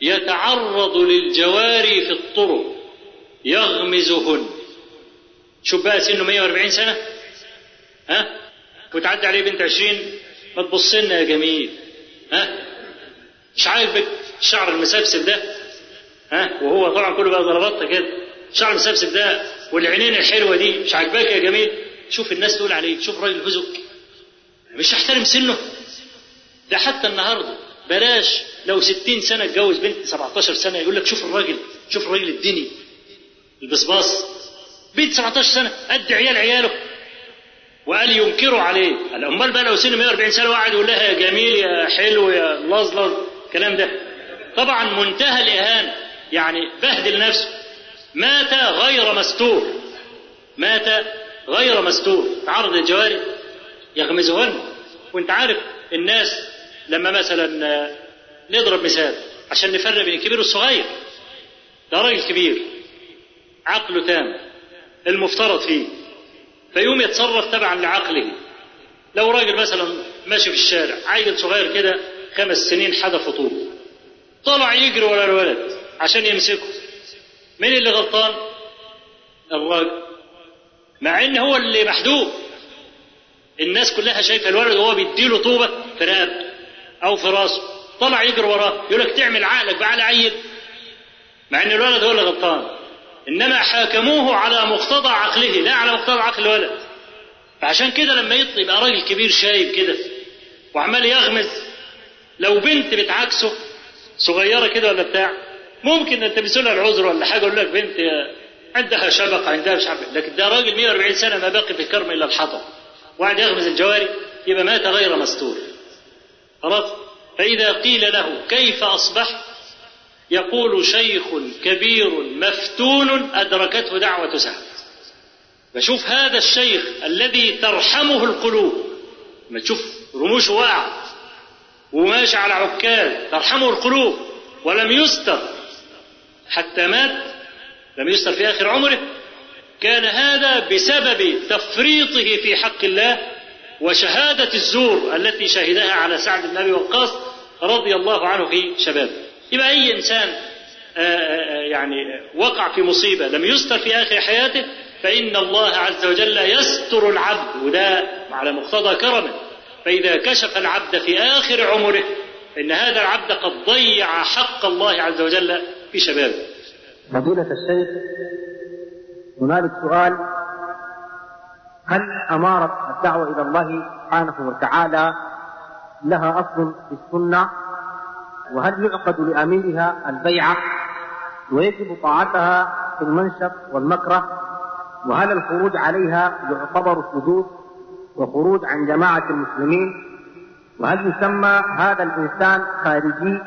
يتعرض للجواري في الطرق يغمزهن. شوف بقى سنه 140 سنة. ها؟ وتعدي عليه بنت 20 ما تبص لنا يا جميل. ها؟ مش عاجبك الشعر المسبسب ده؟ ها؟ وهو طبعا كله بقى ضربات كده. الشعر المسبسب ده والعينين الحلوة دي مش عاجباك يا جميل؟ شوف الناس تقول عليه شوف راجل فزك مش هحترم سنه. ده حتى النهارده بلاش لو 60 سنة اتجوز بنت 17 سنة يقول لك شوف الراجل شوف الراجل الدني البصباص. بنت 17 سنة قد عيال عياله. وقال ينكروا عليه. قال أمال بقى لو سنه 140 سنة وقعد يقول لها يا جميل يا حلو يا لظلظ الكلام ده. طبعا منتهى الإهانة. يعني بهدل نفسه. مات غير مستور. مات غير مستور. تعرض للجواري. يغمزهن وأنت عارف الناس لما مثلا نضرب مثال. عشان نفرق بين الكبير والصغير. ده راجل كبير. عقله تام. المفترض فيه. فيقوم يتصرف تبعا لعقله. لو راجل مثلا ماشي في الشارع عيل صغير كده خمس سنين حدف طوب طلع يجري ورا الولد عشان يمسكه. مين اللي غلطان؟ الراجل مع إن هو اللي محدود. الناس كلها شايفة الولد وهو بيديله طوبة في رقبته أو في راسه. طلع يجري وراه يقول لك تعمل عقلك بقى على عيل. مع إن الولد هو اللي غلطان. إنما حاكموه على مقتضى عقله لا على مقتضى عقل الولد فعشان كده لما يبقى راجل كبير شايب كده وعمال يغمز لو بنت بتعاكسه صغيرة كده ولا بتاع ممكن أنت بيسألها العذر ولا حاجة يقول لك بنت عندها شبق عندها مش عارف لكن ده راجل 140 سنة ما باقي في الكرم إلا الحطب. وقعد يغمز الجواري يبقى مات غير مستور. خلاص؟ فإذا قيل له كيف أصبحت؟ يقول شيخ كبير مفتون أدركته دعوة سعد فشوف هذا الشيخ الذي ترحمه القلوب. ما تشوف رموشه واقعه وماشي على عكاز ترحمه القلوب. ولم يستر. حتى مات. لم يستر في آخر عمره. كان هذا بسبب تفريطه في حق الله وشهادة الزور التي شهدها على سعد بن أبي وقاص رضي الله عنه في شبابه. يبقى أي إنسان يعني وقع في مصيبة لم يستر في آخر حياته فإن الله عز وجل يستر العبد وده على مقتضى كرمه. فإذا كشف العبد في آخر عمره فإن هذا العبد قد ضيع حق الله عز وجل في شبابه. فضيلة الشيخ هنالك سؤال هل أمارة الدعوة إلى الله سبحانه وتعالى لها أصل في السنة؟ وهل يعقد لأميرها البيعة ويجب طاعتها في المنشط والمكره؟ وهل الخروج عليها يعتبر حدود وخروج عن جماعة المسلمين؟ وهل يسمى هذا الإنسان خارجي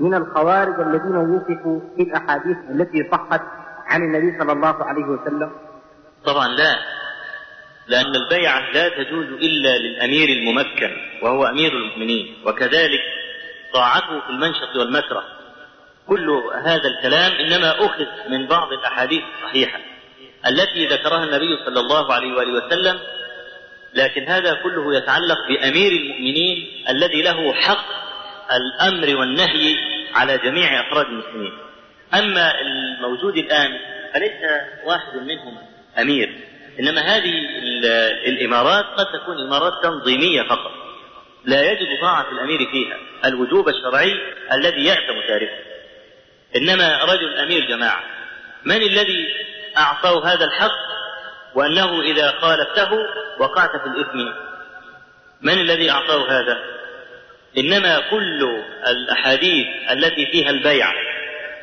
من الخوارج الذين وصفوا في الأحاديث التي صحت عن النبي صلى الله عليه وسلم؟ طبعا لا لأن البيعة لا تجوز إلا للأمير الممكن وهو أمير المؤمنين وكذلك طاعته في المنشط والمكره كل هذا الكلام إنما أخذ من بعض الأحاديث الصحيحة التي ذكرها النبي صلى الله عليه وآله وسلم لكن هذا كله يتعلق بأمير المؤمنين الذي له حق الأمر والنهي على جميع أفراد المسلمين. أما الموجود الآن فليس واحد منهم أمير إنما هذه الإمارات قد تكون إمارات تنظيمية فقط. لا يجب طاعة الأمير فيها الوجوب الشرعي الذي يأتم تاركه. إنما رجل أمير جماعة من الذي أعطاه هذا الحق وأنه إذا خالفته وقعت في الإثم؟ من الذي أعطاه هذا؟ إنما كل الأحاديث التي فيها البيع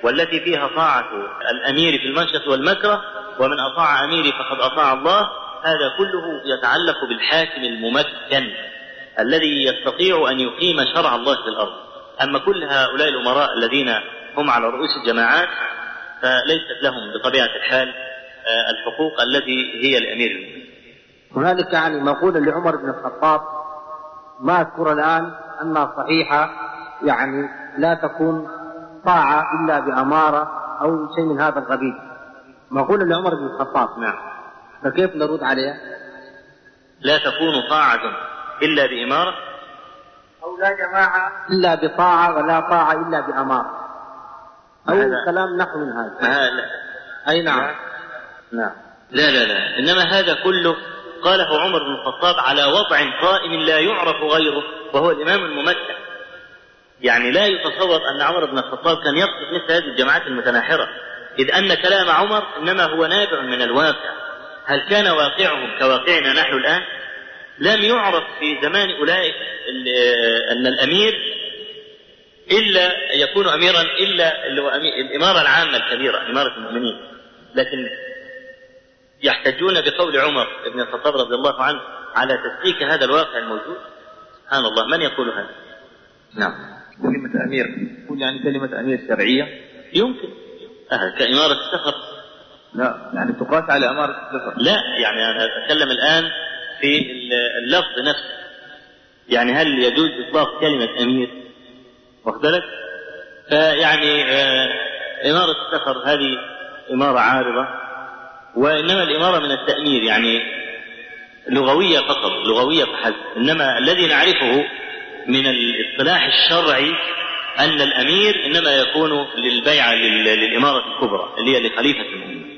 والتي فيها طاعة الأمير في المنشط والمكره ومن أطاع أميري فقد أطاع الله هذا كله يتعلق بالحاكم الممكن. الذي يستطيع أن يقيم شرع الله في الأرض. أما كل هؤلاء الأمراء الذين هم على رؤوس الجماعات فليست لهم بطبيعة الحال الحقوق التي هي لأمير المؤمنين. هنالك يعني مقولة لعمر بن الخطاب ما أذكر الآن أنها صحيحة يعني لا تكون طاعة إلا بأمارة أو شيء من هذا القبيل. مقولة لعمر بن الخطاب نعم. فكيف نرد عليها؟ لا تكون طاعة. إلا بإمارة؟ أو لا جماعة إلا بطاعة ولا طاعة إلا بأمارة. أو هذا- كلام نحو من هذا لا أي نعم. نعم. لا لا لا. إنما هذا كله قاله عمر بن الخطاب على وضع قائم لا يعرف غيره وهو الإمام الممتع. يعني لا يتصور أن عمر بن الخطاب كان يقصد مثل هذه الجماعات المتناحرة. إذ أن كلام عمر إنما هو نابع من الواقع. هل كان واقعهم كواقعنا نحن الآن؟ لم يعرف في زمان أولئك أن الأمير إلا يكون أميرا إلا اللي هو أمير الإمارة العامة الكبيرة إمارة المؤمنين. لكن يحتجون بقول عمر بن الخطاب رضي الله عنه على تسليك هذا الواقع الموجود. سبحان الله. من يقول هذا؟ نعم. كلمة أمير. قول يعني كلمة أمير شرعية. يمكن. أه كإمارة السفر. لا يعني تقاس على أمارة السفر. لا يعني أنا أتكلم الآن في ال- اللفظ نفسه. يعني هل يجوز إطلاق كلمة أمير؟ واخد بالك؟ فيعني آه، إمارة السفر هذه إمارة عارضة وإنما الإمارة من التأمير يعني لغوية فقط لغوية فحسب. إنما الذي نعرفه من الاصطلاح الشرعي أن الأمير إنما يكون للبيعة لل- للإمارة الكبرى اللي هي لخليفة المؤمنين.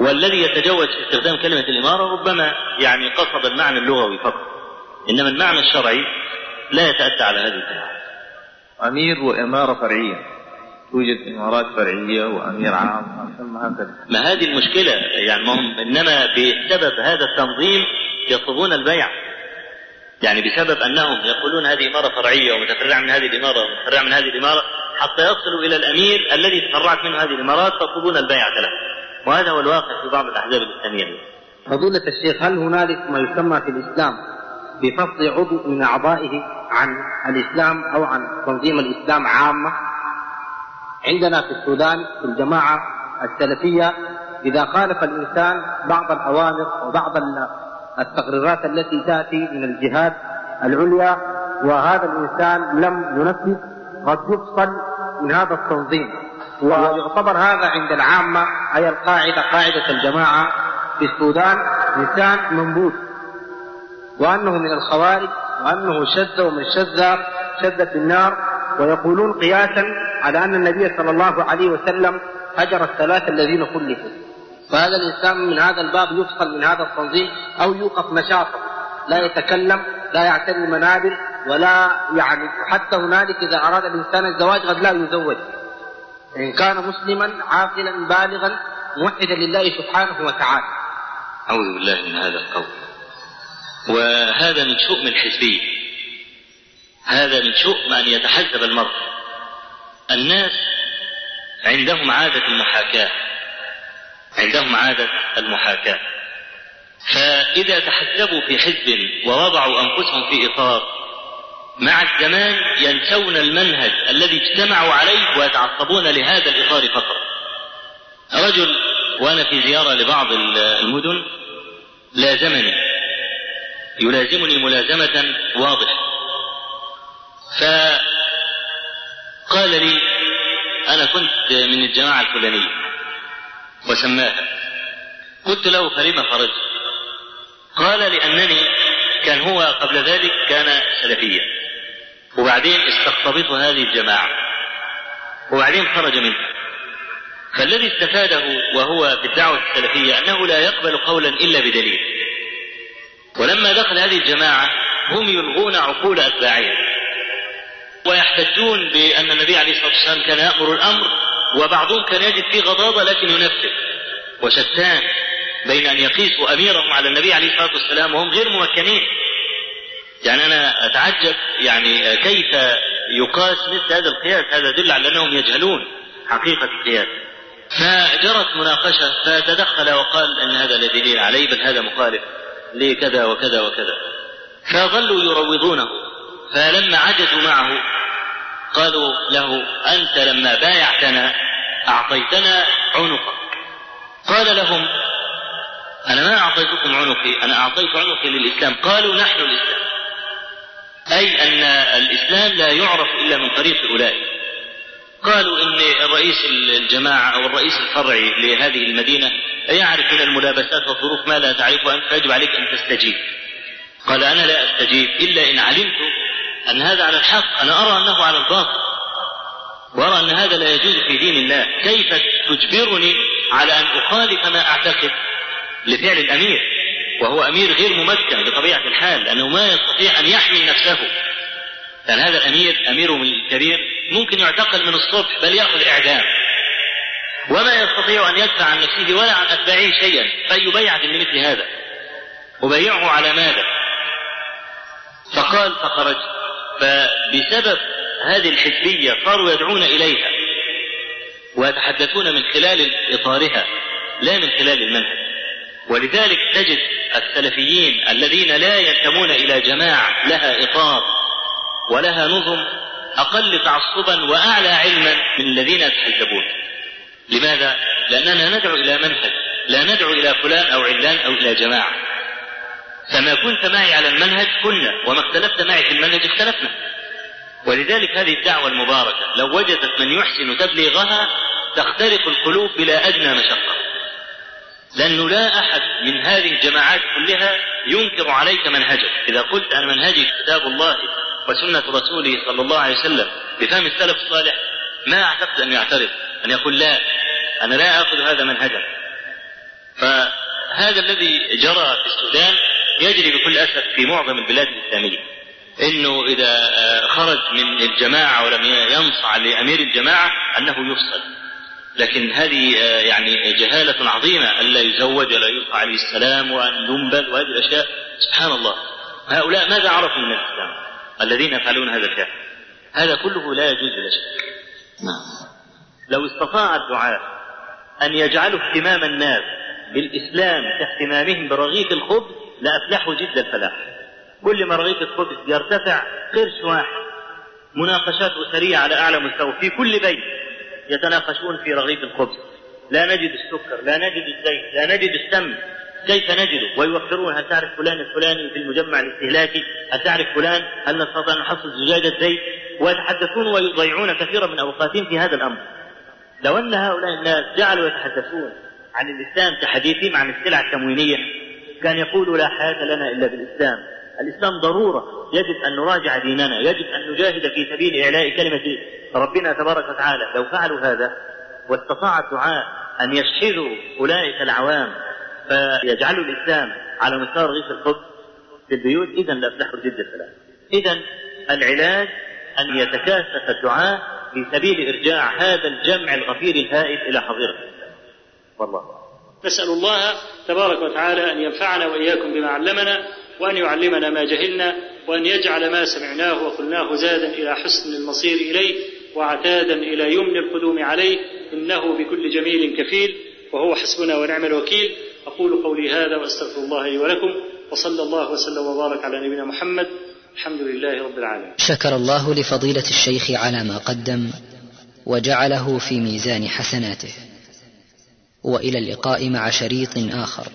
والذي يتجوز في استخدام كلمة الإمارة ربما يعني قصد المعنى اللغوي فقط. إنما المعنى الشرعي لا يتأتى على هذه الكلمة أمير وإمارة فرعية. توجد إمارات فرعية وأمير عام. هكذا ما هذه المشكلة؟ يعني ما هم إنما بسبب هذا التنظيم يطلبون البيع. يعني بسبب أنهم يقولون هذه إمارة فرعية ومتفرعة من هذه الإمارة ومتفرعة من هذه الإمارة. حتى يصلوا إلى الأمير الذي تفرعت منه هذه الإمارات فيطلبون البيعة له وهذا هو الواقع في بعض الأحزاب الإسلامية فضيلة الشيخ هل هنالك ما يسمى في الإسلام بفصل عضو من أعضائه عن الإسلام أو عن تنظيم الإسلام عامة؟ عندنا في السودان في الجماعة السلفية إذا خالف الإنسان بعض الأوامر وبعض ال- التقريرات التي تأتي من الجهات العليا وهذا الإنسان لم ينفذ قد يفصل من هذا التنظيم ويعتبر هذا عند العامة أي القاعدة قاعدة الجماعة في السودان إنسان منبوذ. وأنه من الخوارج وأنه شذ ومن شذ شذ في النار. ويقولون قياسا على أن النبي صلى الله عليه وسلم هجر الثلاثة الذين خلفوا. فهذا الإنسان من هذا الباب يفصل من هذا التنظيم أو يوقف نشاطه لا يتكلم لا يعتني المنابر ولا يعني حتى هنالك إذا أراد الإنسان الزواج قد لا يزوج. إن كان مسلما عاقلا بالغا موحدا لله سبحانه وتعالى. أعوذ بالله من هذا القول. وهذا من شؤم الحزبية. هذا من شؤم أن يتحزب المرء. الناس عندهم عادة المحاكاة. عندهم عادة المحاكاة. فإذا تحزبوا في حزب ووضعوا أنفسهم في إطار مع الزمان ينسون المنهج الذي اجتمعوا عليه ويتعصبون لهذا الإطار فقط. رجل وأنا في زيارة لبعض المدن لازمني. يلازمني ملازمة واضحة. فقال لي أنا كنت من الجماعة الفلانية وسماها. قلت له فلم خرجت؟ قال لأنني كان هو قبل ذلك كان سلفيا. وبعدين استقطبته هذه الجماعة. وبعدين خرج منها. فالذي استفاده وهو في الدعوة السلفية أنه لا يقبل قولا إلا بدليل. ولما دخل هذه الجماعة هم يلغون عقول أتباعهم. ويحتجون بأن النبي عليه الصلاة والسلام كان يأمر الأمر وبعضهم كان يجد فيه غضاضة لكن ينفذ. وشتان بين أن يقيسوا أميرهم على النبي عليه الصلاة والسلام وهم غير ممكنين. يعني أنا أتعجب يعني كيف يقاس مثل هذا القياس هذا يدل على أنهم يجهلون حقيقة القياس. فجرت مناقشة فتدخل وقال أن هذا لا دليل عليه بل هذا مخالف لكذا وكذا وكذا. فظلوا يروضونه فلما عجزوا معه قالوا له أنت لما بايعتنا أعطيتنا عنقك. قال لهم أنا ما أعطيتكم عنقي أنا أعطيت عنقي للإسلام. قالوا نحن الإسلام. أي أن الإسلام لا يعرف إلا من طريق أولئك. قالوا إن الرئيس الجماعة أو الرئيس الفرعي لهذه المدينة يعرف من الملابسات والظروف ما لا تعرفه أنت فيجب عليك أن تستجيب. قال أنا لا أستجيب إلا إن علمت أن هذا على الحق أنا أرى أنه على الباطل وأرى أن هذا لا يجوز في دين الله. كيف تجبرني على أن أخالف ما أعتقد لفعل الأمير؟ وهو أمير غير ممكن بطبيعة الحال لأنه ما يستطيع أن يحمي نفسه. كان هذا الأمير أميرهم الكبير ممكن يعتقل من الصبح بل يأخذ إعدام وما يستطيع أن يدفع عن نفسه ولا عن أتباعه شيئا فأي بيعة لمثل هذا؟ أبيعه على ماذا؟ فقال فخرجت. فبسبب هذه الحزبية صاروا يدعون إليها ويتحدثون من خلال إطارها لا من خلال المنهج. ولذلك تجد السلفيين الذين لا ينتمون إلى جماعة لها إطار ولها نظم أقل تعصبا وأعلى علما من الذين يتحزبون لماذا؟ لأننا ندعو إلى منهج لا ندعو إلى فلان أو علان أو إلى جماعة. فما كنت معي على المنهج كنا وما اختلفت معي في المنهج اختلفنا. ولذلك هذه الدعوة المباركة لو وجدت من يحسن تبليغها تخترق القلوب بلا أدنى مشقة. لأنه لا أحد من هذه الجماعات كلها ينكر عليك منهجك. إذا قلت أن منهجي كتاب الله وسنة رسوله صلى الله عليه وسلم بفهم السلف الصالح ما أعتقد أن يعترض أن يقول لا أنا لا آخذ هذا منهجا. فهذا الذي جرى في السودان يجري بكل أسف في معظم البلاد الإسلامية. إنه إذا خرج من الجماعة ولم ينصع لأمير الجماعة أنه يفصل لكن هذه يعني جهالة عظيمة الا يزوج ولا يلقى عليه السلام وأن ينبذ وهذه الأشياء. سبحان الله. هؤلاء ماذا عرفوا من الإسلام؟ الذين يفعلون هذا الفعل. هذا كله لا يجوز بلا شك. نعم. لو استطاع الدعاة أن يجعلوا اهتمام الناس بالإسلام كاهتمامهم برغيف الخبز لأفلحوا جد الفلاح. كل ما رغيف الخبز يرتفع قرش واحد. مناقشات أسرية على أعلى مستوى في كل بيت. يتناقشون في رغيف الخبز. لا نجد السكر لا نجد الزيت لا نجد السمن كيف نجده؟ ويوفرون هل تعرف فلان الفلاني في المجمع الاستهلاكي؟ هل تعرف فلان هل نستطيع أن نحصل زجاجة زيت؟ ويتحدثون ويضيعون كثيرا من أوقاتهم في هذا الأمر. لو أن هؤلاء الناس جعلوا يتحدثون عن الإسلام كحديثهم عن السلع التموينية كان يقول لا حياة لنا إلا بالإسلام. الإسلام ضرورة. يجب أن نراجع ديننا يجب أن نجاهد في سبيل إعلاء كلمة ربنا تبارك وتعالى. لو فعلوا هذا واستطاع الدعاء أن يشحذوا أولئك العوام فيجعلوا الإسلام على مستوى رغيف الخبز في البيوت إذا لأفلحوا جد الفلاح إذا العلاج أن يتكاثف الدعاء في سبيل إرجاع هذا الجمع الغفير الهائل إلى حظيرة والله. نسأل الله تبارك وتعالى أن ينفعنا وإياكم بما علمنا وأن يعلمنا ما جهلنا وأن يجعل ما سمعناه وقلناه زادا إلى حسن المصير إليه وعتادا إلى يمن القدوم عليه إنه بكل جميل كفيل وهو حسبنا ونعم الوكيل. أقول قولي هذا وأستغفر الله لي ولكم وصلى الله وسلم وبارك على نبينا محمد. الحمد لله رب العالمين. شكر الله لفضيلة الشيخ على ما قدم وجعله في ميزان حسناته. وإلى اللقاء مع شريط آخر.